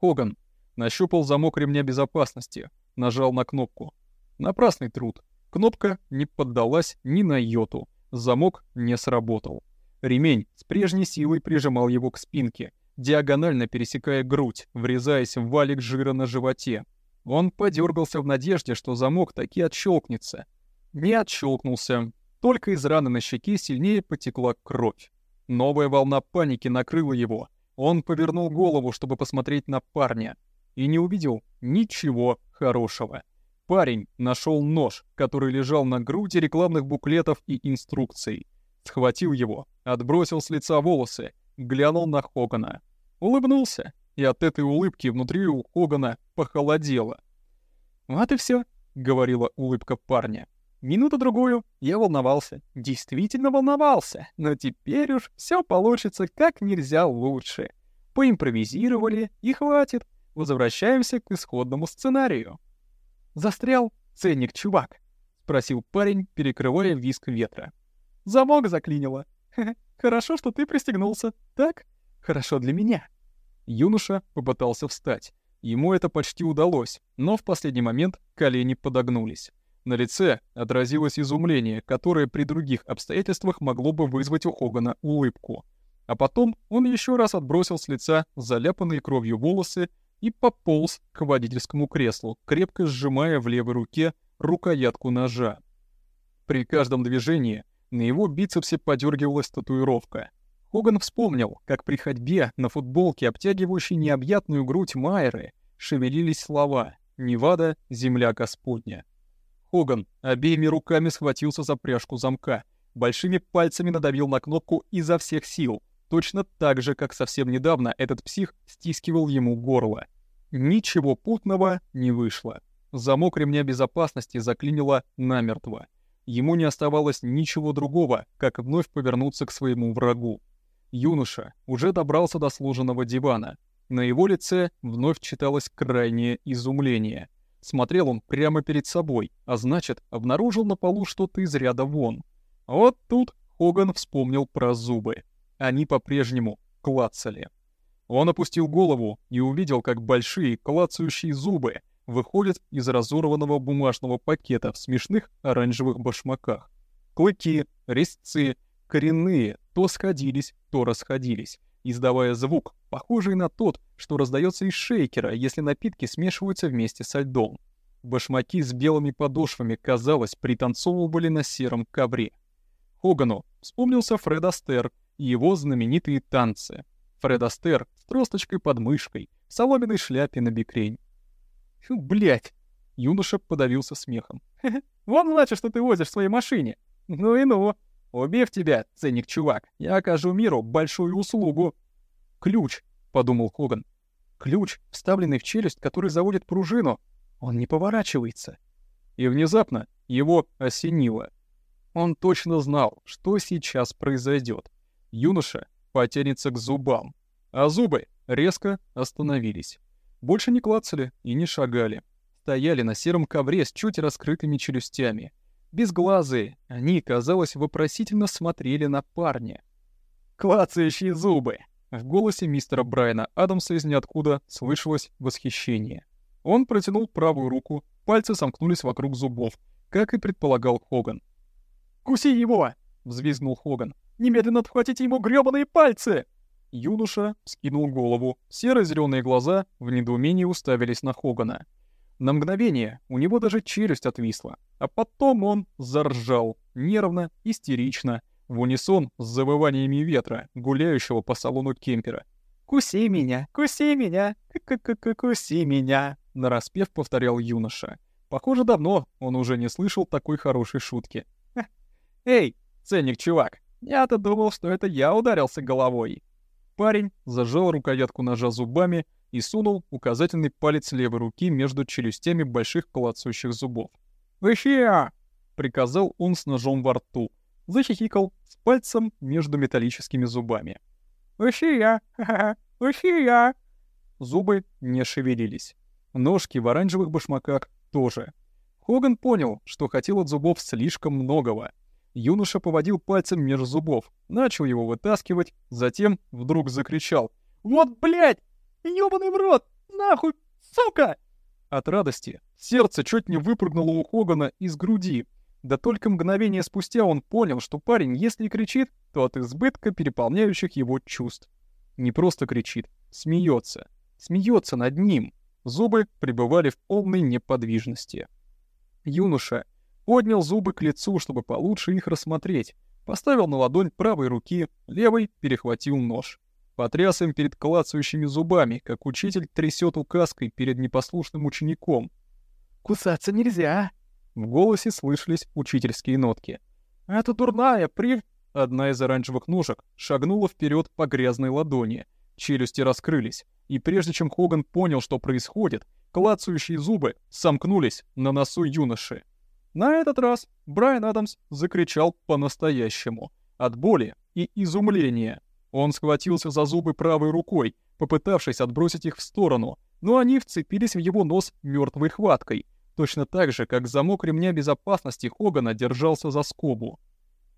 Хоган нащупал замок ремня безопасности, нажал на кнопку. Напрасный труд. Кнопка не поддалась ни на йоту. Замок не сработал. Ремень с прежней силой прижимал его к спинке, диагонально пересекая грудь, врезаясь в валик жира на животе. Он подергался в надежде, что замок таки отщелкнется. Не отщелкнулся. Только из раны на щеке сильнее потекла кровь. Новая волна паники накрыла его. Он повернул голову, чтобы посмотреть на парня. И не увидел ничего хорошего. Парень нашел нож, который лежал на груди рекламных буклетов и инструкций. Схватил его, отбросил с лица волосы, глянул на Хогана. Улыбнулся, и от этой улыбки внутри у Хогана похолодело. «Вот и все, говорила улыбка парня. Минуту-другую я волновался, действительно волновался, но теперь уж все получится как нельзя лучше. Поимпровизировали, и хватит. Возвращаемся к исходному сценарию. «Застрял ценник, чувак?» — спросил парень, перекрывая виск ветра. «Замок заклинило. Хорошо, что ты пристегнулся, так? Хорошо для меня». Юноша попытался встать. Ему это почти удалось, но в последний момент колени подогнулись. На лице отразилось изумление, которое при других обстоятельствах могло бы вызвать у Хогана улыбку. А потом он еще раз отбросил с лица заляпанные кровью волосы и пополз к водительскому креслу, крепко сжимая в левой руке рукоятку ножа. При каждом движении на его бицепсе подергивалась татуировка. Хоган вспомнил, как при ходьбе на футболке, обтягивающей необъятную грудь Майеры, шевелились слова «Невада, земля Господня». Хоган обеими руками схватился за пряжку замка, большими пальцами надавил на кнопку изо всех сил, Точно так же, как совсем недавно этот псих стискивал ему горло. Ничего путного не вышло. Замок ремня безопасности заклинило намертво. Ему не оставалось ничего другого, как вновь повернуться к своему врагу. Юноша уже добрался до сложенного дивана. На его лице вновь читалось крайнее изумление. Смотрел он прямо перед собой, а значит, обнаружил на полу что-то из ряда вон. Вот тут Хоган вспомнил про зубы. Они по-прежнему клацали. Он опустил голову и увидел, как большие клацающие зубы выходят из разорванного бумажного пакета в смешных оранжевых башмаках. Клыки, резцы, коренные то сходились, то расходились, издавая звук, похожий на тот, что раздается из шейкера, если напитки смешиваются вместе со льдом. Башмаки с белыми подошвами, казалось, пританцовывали на сером ковре. Хогану вспомнился Фред Астер и его знаменитые танцы. Фред Астер с тросточкой под мышкой, в соломенной шляпе на бикрень. Фу, блядь! Юноша подавился смехом. «Вон, значит, что ты возишь в своей машине. Ну и ну. Убив тебя, ценник чувак, я окажу миру большую услугу». «Ключ», — подумал Хоган. «Ключ, вставленный в челюсть, который заводит пружину. Он не поворачивается». И внезапно его осенило. Он точно знал, что сейчас произойдет юноша потянется к зубам, а зубы резко остановились. Больше не клацали и не шагали. Стояли на сером ковре с чуть раскрытыми челюстями. Безглазые, они, казалось, вопросительно смотрели на парня. «Клацающие зубы!» В голосе мистера Брайана Адамса из ниоткуда слышалось восхищение. Он протянул правую руку, пальцы сомкнулись вокруг зубов, как и предполагал Хоган. «Куси его!» — взвизгнул Хоган. Немедленно отхватите ему грёбаные пальцы!» Юноша скинул голову. Серо-зелёные глаза в недоумении уставились на Хогана. На мгновение у него даже челюсть отвисла, а потом он заржал, нервно, истерично, в унисон с завываниями ветра, гуляющего по салону кемпера. «Куси меня, куси меня, к-к-к-куси меня», — нараспев повторял юноша. Похоже, давно он уже не слышал такой хорошей шутки. «Эй, ценник, чувак, я-то думал, что это я ударился головой». Парень зажал рукоятку ножа зубами и сунул указательный палец левой руки между челюстями больших клацающих зубов. «Выщия!» — приказал он с ножом во рту. Захихикал с пальцем между металлическими зубами. «Выщия! Ха-ха! Выщия!» Зубы не шевелились. Ножки в оранжевых башмаках тоже. Хоган понял, что хотел от зубов слишком многого. Юноша поводил пальцем между зубов, начал его вытаскивать, затем вдруг закричал. «Вот, блядь! Ёбаный в рот! Нахуй! Сука!» От радости сердце чуть не выпрыгнуло у Хогана из груди. Да только мгновение спустя он понял, что парень, если кричит, то от избытка переполняющих его чувств. Не просто кричит, смеется. Смеется над ним. Зубы пребывали в полной неподвижности. Юноша поднял зубы к лицу, чтобы получше их рассмотреть, поставил на ладонь правой руки, левой перехватил нож. Потряс им перед клацающими зубами, как учитель трясет указкой перед непослушным учеником. «Кусаться нельзя!» В голосе слышались учительские нотки. «Это дурная, при...» Одна из оранжевых ножек шагнула вперед по грязной ладони. Челюсти раскрылись, и прежде чем Хоган понял, что происходит, клацающие зубы сомкнулись на носу юноши. На этот раз Брайан Адамс закричал по-настоящему, от боли и изумления. Он схватился за зубы правой рукой, попытавшись отбросить их в сторону, но они вцепились в его нос мертвой хваткой, точно так же, как замок ремня безопасности Хогана держался за скобу.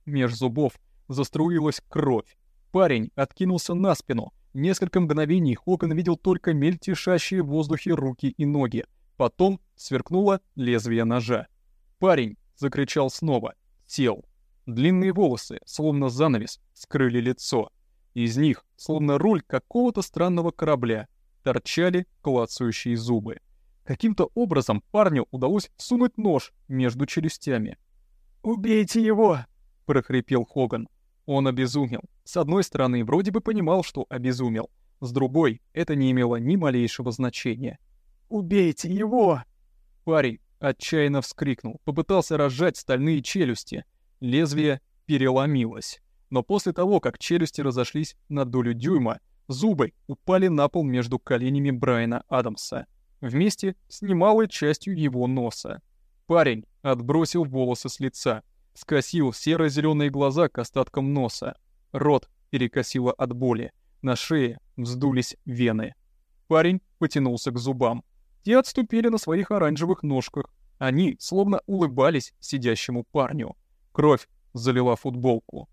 Меж зубов заструилась кровь. Парень откинулся на спину. Несколько мгновений Хоган видел только мельтешащие в воздухе руки и ноги. Потом сверкнуло лезвие ножа. Парень закричал снова. Сел. Длинные волосы, словно занавес, скрыли лицо. Из них, словно руль какого-то странного корабля, торчали клацающие зубы. Каким-то образом парню удалось всунуть нож между челюстями. «Убейте его!» — прохрипел Хоган. Он обезумел. С одной стороны, вроде бы понимал, что обезумел. С другой, это не имело ни малейшего значения. «Убейте его!» Парень отчаянно вскрикнул, попытался разжать стальные челюсти. Лезвие переломилось но после того, как челюсти разошлись на долю дюйма, зубы упали на пол между коленями Брайана Адамса, вместе с немалой частью его носа. Парень отбросил волосы с лица, скосил серо-зеленые глаза к остаткам носа. Рот перекосило от боли, на шее вздулись вены. Парень потянулся к зубам. Те отступили на своих оранжевых ножках. Они словно улыбались сидящему парню. Кровь залила футболку.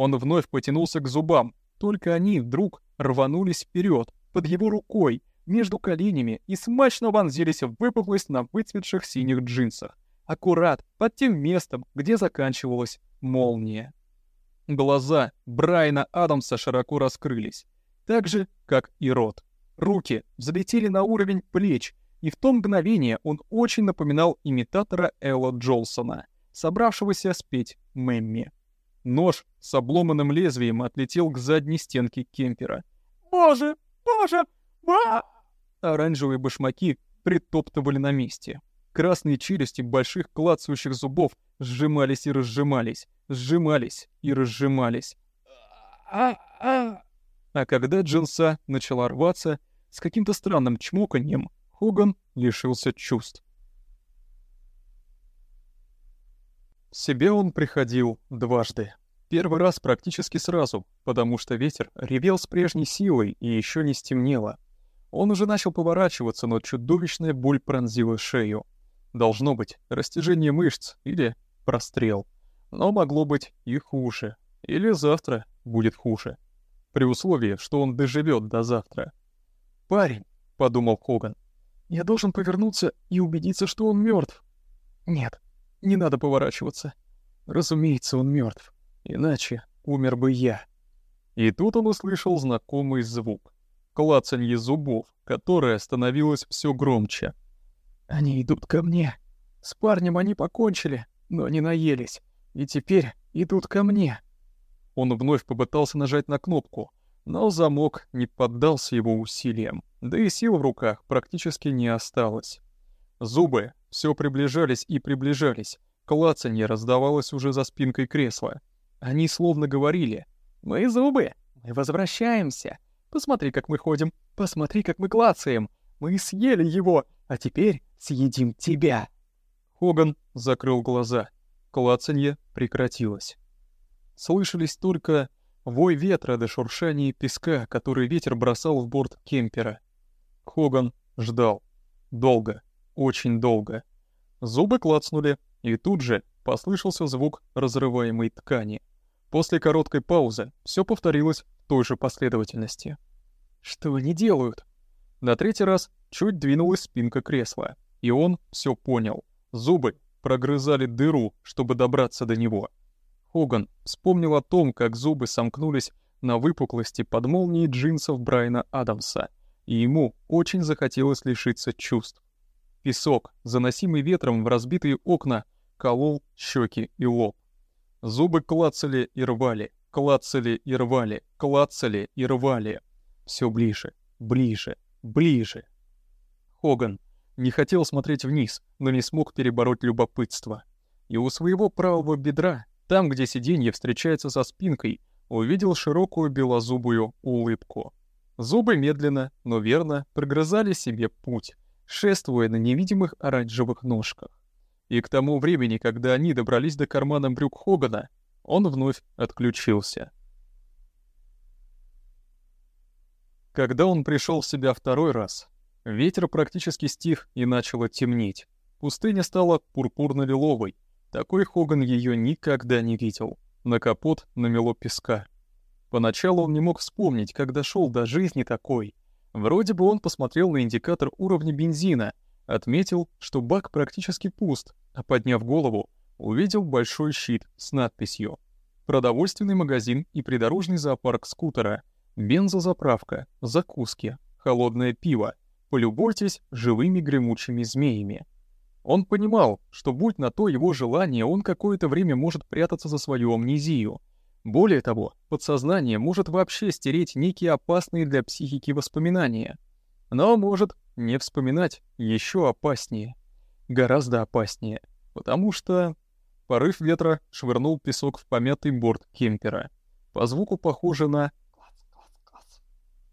Он вновь потянулся к зубам, только они вдруг рванулись вперед, под его рукой, между коленями и смачно вонзились в выпуклость на выцветших синих джинсах, аккурат под тем местом, где заканчивалась молния. Глаза Брайана Адамса широко раскрылись, так же, как и рот. Руки взлетели на уровень плеч, и в то мгновение он очень напоминал имитатора Элла Джолсона, собравшегося спеть Мэмми. Нож с обломанным лезвием отлетел к задней стенке кемпера. «Боже! Боже! Ба!» Оранжевые башмаки притоптывали на месте. Красные челюсти больших клацающих зубов сжимались и разжимались, сжимались и разжимались. А, когда джинса начала рваться, с каким-то странным чмоканьем Хоган лишился чувств. Себе он приходил дважды. Первый раз практически сразу, потому что ветер ревел с прежней силой и еще не стемнело. Он уже начал поворачиваться, но чудовищная боль пронзила шею. Должно быть растяжение мышц или прострел. Но могло быть и хуже. Или завтра будет хуже. При условии, что он доживет до завтра. «Парень», — подумал Хоган, — «я должен повернуться и убедиться, что он мертв. Нет, не надо поворачиваться. Разумеется, он мертв. Иначе умер бы я. И тут он услышал знакомый звук. Клацанье зубов, которое становилось все громче. Они идут ко мне. С парнем они покончили, но не наелись. И теперь идут ко мне. Он вновь попытался нажать на кнопку, но замок не поддался его усилиям, да и сил в руках практически не осталось. Зубы все приближались и приближались, клацанье раздавалось уже за спинкой кресла. Они словно говорили «Мы зубы, мы возвращаемся. Посмотри, как мы ходим, посмотри, как мы клацаем. Мы съели его, а теперь съедим тебя». Хоган закрыл глаза. Клацанье прекратилось. Слышались только вой ветра до шуршания песка, который ветер бросал в борт кемпера. Хоган ждал. Долго, очень долго. Зубы клацнули, и тут же послышался звук разрываемой ткани. После короткой паузы все повторилось в той же последовательности. Что они делают? На третий раз чуть двинулась спинка кресла, и он все понял. Зубы прогрызали дыру, чтобы добраться до него. Хоган вспомнил о том, как зубы сомкнулись на выпуклости под молнией джинсов Брайана Адамса, и ему очень захотелось лишиться чувств. Песок, заносимый ветром в разбитые окна, колол щеки и лоб. Зубы клацали и рвали, клацали и рвали, клацали и рвали. Все ближе, ближе, ближе. Хоган не хотел смотреть вниз, но не смог перебороть любопытство. И у своего правого бедра, там, где сиденье встречается со спинкой, увидел широкую белозубую улыбку. Зубы медленно, но верно прогрызали себе путь, шествуя на невидимых оранжевых ножках. И к тому времени, когда они добрались до кармана брюк Хогана, он вновь отключился. Когда он пришел в себя второй раз, ветер практически стих и начало темнеть. Пустыня стала пурпурно-лиловой. Такой Хоган ее никогда не видел. На капот намело песка. Поначалу он не мог вспомнить, как дошел до жизни такой. Вроде бы он посмотрел на индикатор уровня бензина, отметил, что бак практически пуст, а подняв голову, увидел большой щит с надписью «Продовольственный магазин и придорожный зоопарк скутера, бензозаправка, закуски, холодное пиво, полюбуйтесь живыми гремучими змеями». Он понимал, что будь на то его желание, он какое-то время может прятаться за свою амнезию. Более того, подсознание может вообще стереть некие опасные для психики воспоминания. Но может не вспоминать еще опаснее гораздо опаснее, потому что... Порыв ветра швырнул песок в помятый борт кемпера. По звуку похоже на...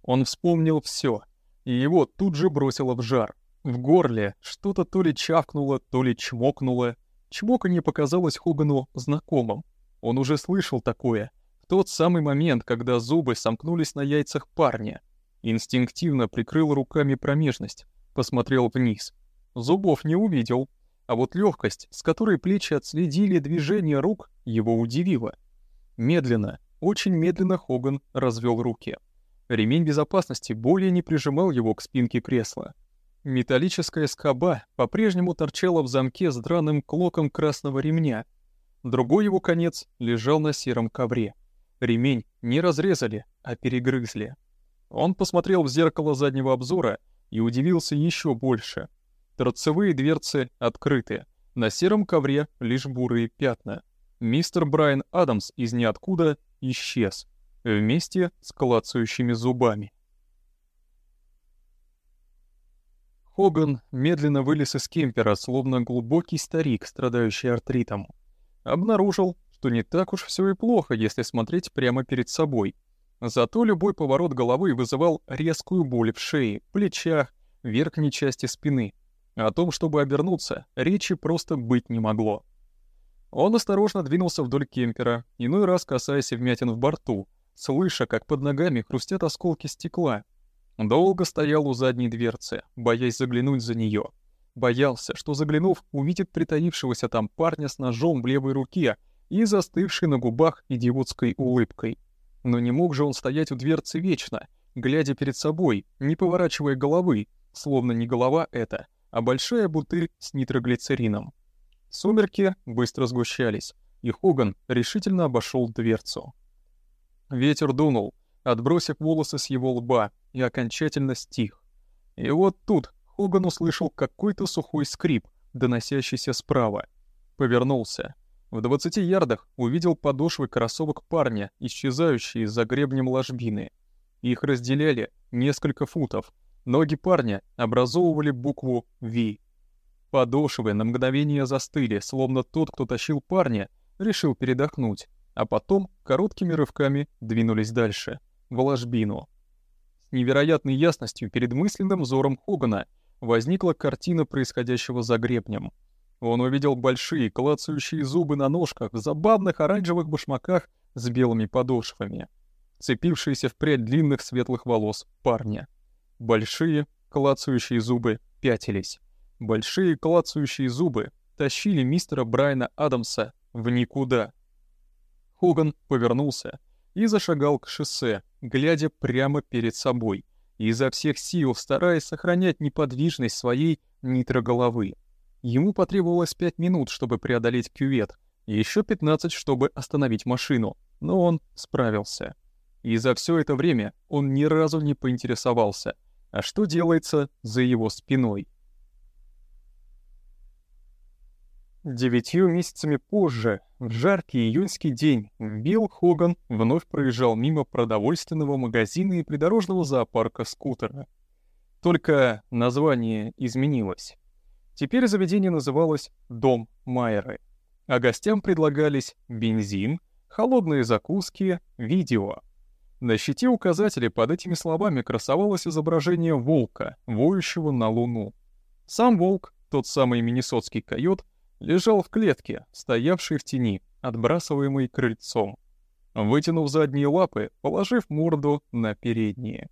Он вспомнил все, и его тут же бросило в жар. В горле что-то то ли чавкнуло, то ли чмокнуло. Чмоканье показалось Хогану знакомым. Он уже слышал такое. В тот самый момент, когда зубы сомкнулись на яйцах парня. Инстинктивно прикрыл руками промежность, посмотрел вниз — Зубов не увидел, а вот легкость, с которой плечи отследили движение рук, его удивила. Медленно, очень медленно Хоган развел руки. Ремень безопасности более не прижимал его к спинке кресла. Металлическая скоба по-прежнему торчала в замке с драным клоком красного ремня. Другой его конец лежал на сером ковре. Ремень не разрезали, а перегрызли. Он посмотрел в зеркало заднего обзора и удивился еще больше. Торцевые дверцы открыты. На сером ковре лишь бурые пятна. Мистер Брайан Адамс из ниоткуда исчез. Вместе с клацающими зубами. Хоган медленно вылез из кемпера, словно глубокий старик, страдающий артритом. Обнаружил, что не так уж все и плохо, если смотреть прямо перед собой. Зато любой поворот головы вызывал резкую боль в шее, плечах, верхней части спины. О том, чтобы обернуться, речи просто быть не могло. Он осторожно двинулся вдоль кемпера, иной раз касаясь вмятин в борту, слыша, как под ногами хрустят осколки стекла. Долго стоял у задней дверцы, боясь заглянуть за нее. Боялся, что заглянув, увидит притаившегося там парня с ножом в левой руке и застывший на губах идиотской улыбкой. Но не мог же он стоять у дверцы вечно, глядя перед собой, не поворачивая головы, словно не голова это, а большая бутыль с нитроглицерином. Сумерки быстро сгущались, и Хоган решительно обошел дверцу. Ветер дунул, отбросив волосы с его лба, и окончательно стих. И вот тут Хоган услышал какой-то сухой скрип, доносящийся справа. Повернулся. В 20 ярдах увидел подошвы кроссовок парня, исчезающие за гребнем ложбины. Их разделяли несколько футов. Ноги парня образовывали букву «Ви». Подошвы на мгновение застыли, словно тот, кто тащил парня, решил передохнуть, а потом короткими рывками двинулись дальше, в ложбину. С невероятной ясностью перед мысленным взором Хогана возникла картина происходящего за гребнем. Он увидел большие клацающие зубы на ножках в забавных оранжевых башмаках с белыми подошвами, цепившиеся в прядь длинных светлых волос парня. Большие клацающие зубы пятились. Большие клацающие зубы тащили мистера Брайана Адамса в никуда. Хоган повернулся и зашагал к шоссе, глядя прямо перед собой, изо всех сил стараясь сохранять неподвижность своей нитроголовы. Ему потребовалось пять минут, чтобы преодолеть кювет, и еще пятнадцать, чтобы остановить машину, но он справился. И за все это время он ни разу не поинтересовался, а что делается за его спиной. Девятью месяцами позже, в жаркий июньский день, Билл Хоган вновь проезжал мимо продовольственного магазина и придорожного зоопарка скутера. Только название изменилось. Теперь заведение называлось «Дом Майеры», а гостям предлагались бензин, холодные закуски, видео. На щите указателя под этими словами красовалось изображение волка, воющего на луну. Сам волк, тот самый миннесотский койот, лежал в клетке, стоявшей в тени, отбрасываемой крыльцом, вытянув задние лапы, положив морду на передние.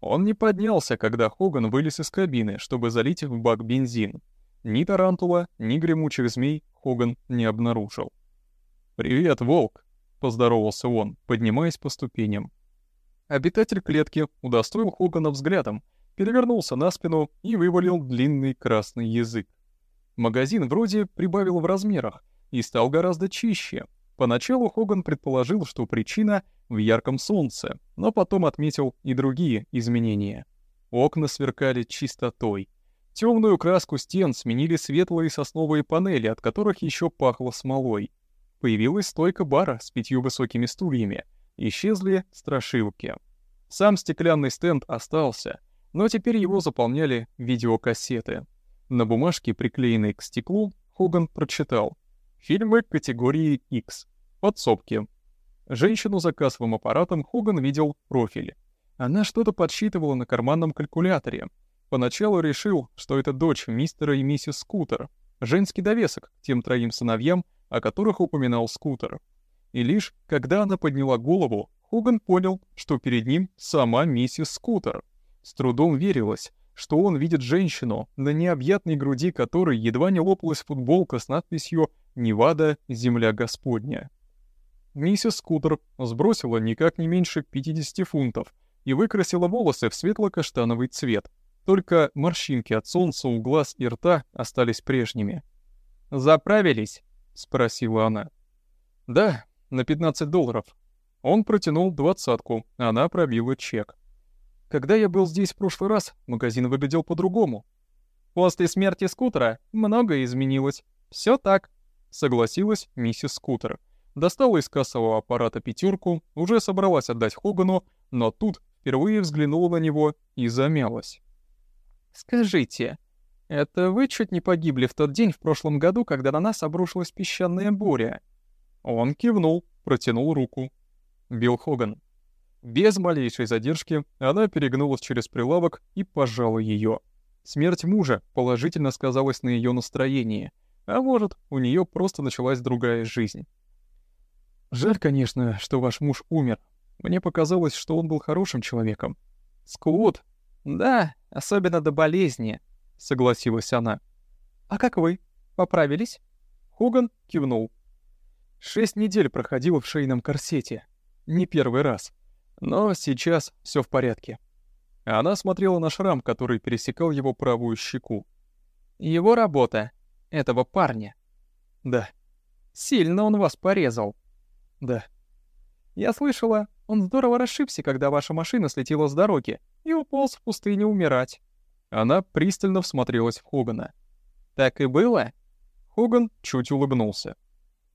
Он не поднялся, когда Хоган вылез из кабины, чтобы залить в бак бензин. Ни тарантула, ни гремучих змей Хоган не обнаружил. «Привет, волк!» — поздоровался он, поднимаясь по ступеням. Обитатель клетки удостоил Хогана взглядом, перевернулся на спину и вывалил длинный красный язык. Магазин вроде прибавил в размерах и стал гораздо чище. Поначалу Хоган предположил, что причина в ярком солнце, но потом отметил и другие изменения. Окна сверкали чистотой. Темную краску стен сменили светлые сосновые панели, от которых еще пахло смолой. Появилась стойка бара с пятью высокими стульями. Исчезли страшилки. Сам стеклянный стенд остался, но теперь его заполняли видеокассеты. На бумажке, приклеенной к стеклу, Хоган прочитал «Фильмы категории X. Подсобки». Женщину за кассовым аппаратом Хоган видел профиль. Она что-то подсчитывала на карманном калькуляторе. Поначалу решил, что это дочь мистера и миссис Скутер, женский довесок к тем троим сыновьям, о которых упоминал Скутер. И лишь когда она подняла голову, Хоган понял, что перед ним сама миссис Скутер. С трудом верилось, что он видит женщину, на необъятной груди которой едва не лопалась футболка с надписью «Невада, земля Господня». Миссис Скутер сбросила никак не меньше 50 фунтов и выкрасила волосы в светло-каштановый цвет. Только морщинки от солнца у глаз и рта остались прежними. «Заправились?» — спросила она. «Да, на 15 долларов». Он протянул двадцатку, она пробила чек. Когда я был здесь в прошлый раз, магазин выглядел по-другому. После смерти скутера многое изменилось. Все так, согласилась миссис Скутер. Достала из кассового аппарата пятерку, уже собралась отдать Хогану, но тут впервые взглянула на него и замялась. «Скажите, это вы чуть не погибли в тот день в прошлом году, когда на нас обрушилась песчаная буря?» Он кивнул, протянул руку. Билл Хоган. Без малейшей задержки она перегнулась через прилавок и пожала ее. Смерть мужа положительно сказалась на ее настроении, а может, у нее просто началась другая жизнь. Жаль, конечно, что ваш муж умер. Мне показалось, что он был хорошим человеком. Скут? Да, особенно до болезни, согласилась она. А как вы? Поправились? Хуган кивнул. Шесть недель проходил в шейном корсете. Не первый раз. Но сейчас все в порядке. Она смотрела на шрам, который пересекал его правую щеку. Его работа. Этого парня. Да. Сильно он вас порезал. Да. Я слышала, он здорово расшибся, когда ваша машина слетела с дороги и уполз в пустыню умирать. Она пристально всмотрелась в Хогана. «Так и было?» Хоган чуть улыбнулся.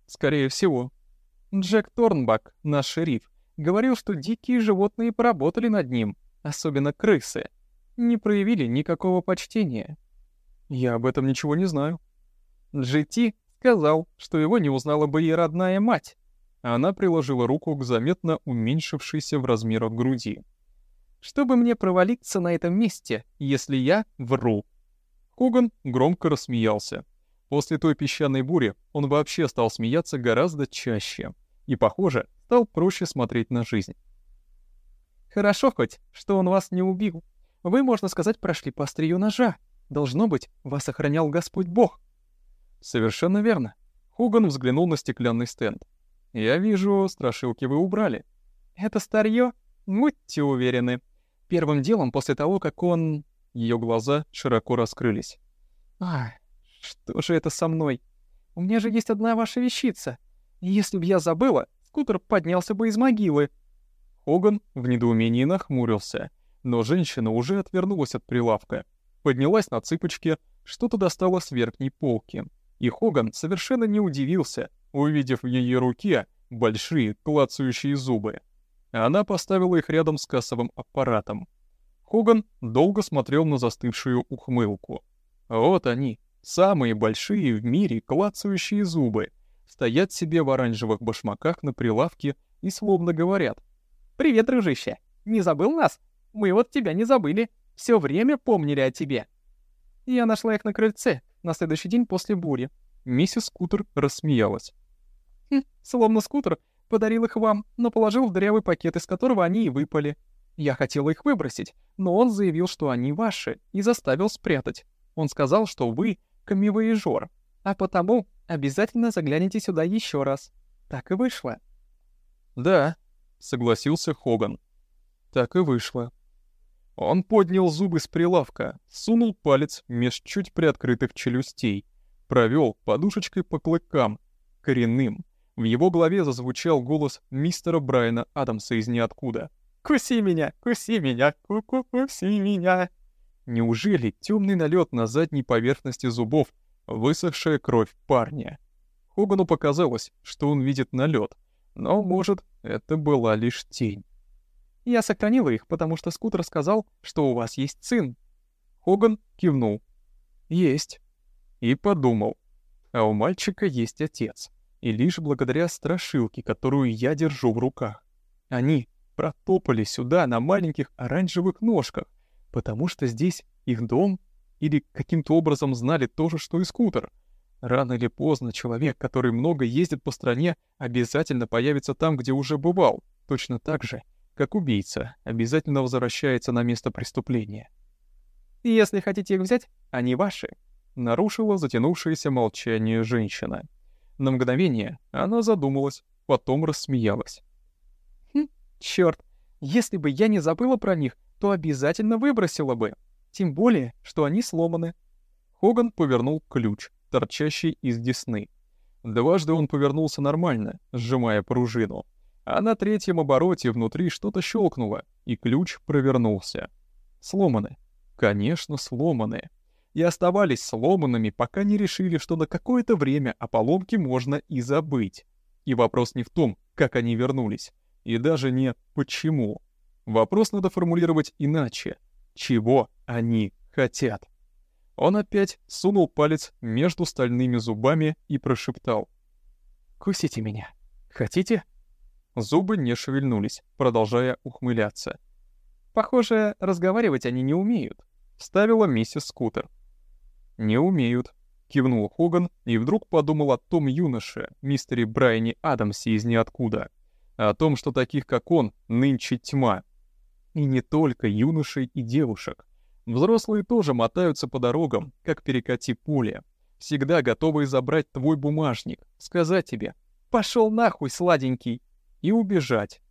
«Скорее всего. Джек Торнбак, наш шериф, говорил, что дикие животные поработали над ним, особенно крысы. Не проявили никакого почтения. Я об этом ничего не знаю. Джити сказал, что его не узнала бы и родная мать. Она приложила руку к заметно уменьшившейся в размерах груди. «Чтобы мне провалиться на этом месте, если я вру?» Хоган громко рассмеялся. После той песчаной бури он вообще стал смеяться гораздо чаще. И, похоже, стал проще смотреть на жизнь. «Хорошо хоть, что он вас не убил. Вы, можно сказать, прошли по острию ножа. Должно быть, вас охранял Господь Бог». «Совершенно верно». Хуган взглянул на стеклянный стенд. «Я вижу, страшилки вы убрали». «Это старье? Будьте уверены. Первым делом после того, как он...» Ее глаза широко раскрылись. «Ах, что же это со мной? У меня же есть одна ваша вещица. Если б я забыла, скутер поднялся бы из могилы». Хоган в недоумении нахмурился, но женщина уже отвернулась от прилавка, поднялась на цыпочки, что-то достала с верхней полки. И Хоган совершенно не удивился, увидев в ее руке большие клацающие зубы. Она поставила их рядом с кассовым аппаратом. Хоган долго смотрел на застывшую ухмылку. Вот они, самые большие в мире клацающие зубы, стоят себе в оранжевых башмаках на прилавке и словно говорят. «Привет, дружище! Не забыл нас? Мы вот тебя не забыли. Все время помнили о тебе». Я нашла их на крыльце, на следующий день после бури. Миссис Скутер рассмеялась. Хм, словно Скутер подарил их вам, но положил в дырявый пакет, из которого они и выпали. Я хотела их выбросить, но он заявил, что они ваши, и заставил спрятать. Он сказал, что вы — камевоежор, а потому обязательно загляните сюда еще раз. Так и вышло». «Да», — согласился Хоган. «Так и вышло». Он поднял зубы с прилавка, сунул палец меж чуть приоткрытых челюстей, провел подушечкой по клыкам, коренным. В его голове зазвучал голос мистера Брайана Адамса из ниоткуда. «Куси меня, куси меня, ку-ку-куси меня!» Неужели темный налет на задней поверхности зубов высохшая кровь парня. Хогану показалось, что он видит налет, но, может, это была лишь тень. «Я сохранила их, потому что Скутер сказал, что у вас есть сын». Хоган кивнул. «Есть». И подумал, а у мальчика есть отец, и лишь благодаря страшилке, которую я держу в руках. Они протопали сюда на маленьких оранжевых ножках, потому что здесь их дом или каким-то образом знали то же, что и скутер. Рано или поздно человек, который много ездит по стране, обязательно появится там, где уже бывал, точно так же, как убийца обязательно возвращается на место преступления. «Если хотите их взять, они ваши», — нарушила затянувшееся молчание женщина. На мгновение она задумалась, потом рассмеялась. «Хм, чёрт, если бы я не забыла про них, то обязательно выбросила бы. Тем более, что они сломаны. Хоган повернул ключ, торчащий из десны. Дважды он повернулся нормально, сжимая пружину. А на третьем обороте внутри что-то щелкнуло, и ключ провернулся. Сломаны. Конечно, сломаны. И оставались сломанными, пока не решили, что на какое-то время о поломке можно и забыть. И вопрос не в том, как они вернулись, и даже не «почему». Вопрос надо формулировать иначе. Чего они хотят? Он опять сунул палец между стальными зубами и прошептал. «Кусите меня. Хотите?» Зубы не шевельнулись, продолжая ухмыляться. «Похоже, разговаривать они не умеют», — вставила миссис Скутер. «Не умеют», — кивнул Хоган и вдруг подумал о том юноше, мистере Брайане Адамсе из ниоткуда, о том, что таких, как он, нынче тьма, и не только юношей и девушек. Взрослые тоже мотаются по дорогам, как перекати пули. Всегда готовые забрать твой бумажник, сказать тебе «пошел нахуй, сладенький!» и убежать.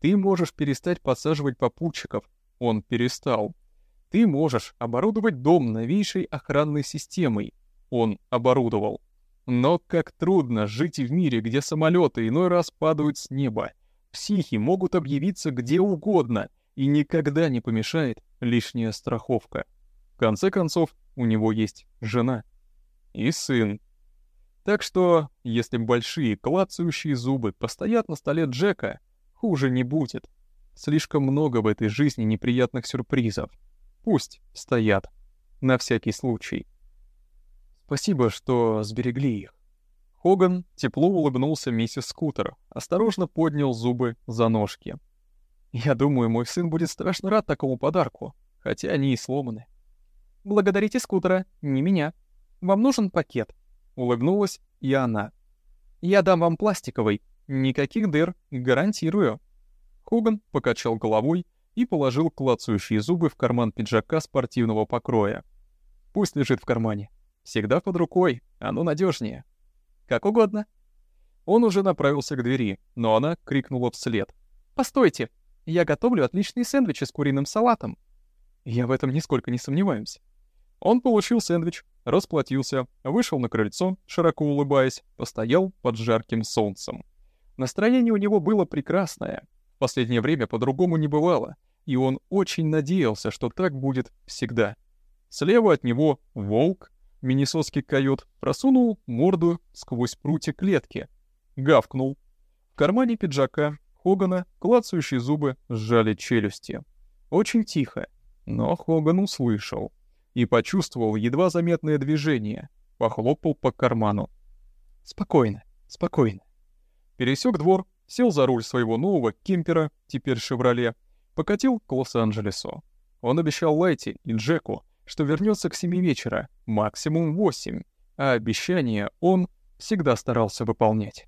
Ты можешь перестать подсаживать попутчиков, он перестал. Ты можешь оборудовать дом новейшей охранной системой, он оборудовал. Но как трудно жить в мире, где самолеты иной раз падают с неба. Психи могут объявиться где угодно — и никогда не помешает лишняя страховка. В конце концов, у него есть жена и сын. Так что, если большие клацающие зубы постоят на столе Джека, хуже не будет. Слишком много в этой жизни неприятных сюрпризов. Пусть стоят. На всякий случай. Спасибо, что сберегли их. Хоган тепло улыбнулся миссис Скутер, осторожно поднял зубы за ножки. «Я думаю, мой сын будет страшно рад такому подарку, хотя они и сломаны». «Благодарите Скутера, не меня. Вам нужен пакет?» Улыбнулась и она. «Я дам вам пластиковый. Никаких дыр, гарантирую». Хоган покачал головой и положил клацающие зубы в карман пиджака спортивного покроя. «Пусть лежит в кармане. Всегда под рукой, оно надежнее. «Как угодно». Он уже направился к двери, но она крикнула вслед. «Постойте, я готовлю отличные сэндвичи с куриным салатом». Я в этом нисколько не сомневаюсь. Он получил сэндвич, расплатился, вышел на крыльцо, широко улыбаясь, постоял под жарким солнцем. Настроение у него было прекрасное. В последнее время по-другому не бывало, и он очень надеялся, что так будет всегда. Слева от него волк, миннесотский койот, просунул морду сквозь прутья клетки. Гавкнул. В кармане пиджака Хогана клацающие зубы сжали челюсти. Очень тихо, но Хоган услышал и почувствовал едва заметное движение, похлопал по карману. Спокойно, спокойно. Пересек двор, сел за руль своего нового кемпера, теперь «Шевроле», покатил к Лос-Анджелесу. Он обещал Лайти и Джеку, что вернется к семи вечера, максимум восемь, а обещание он всегда старался выполнять.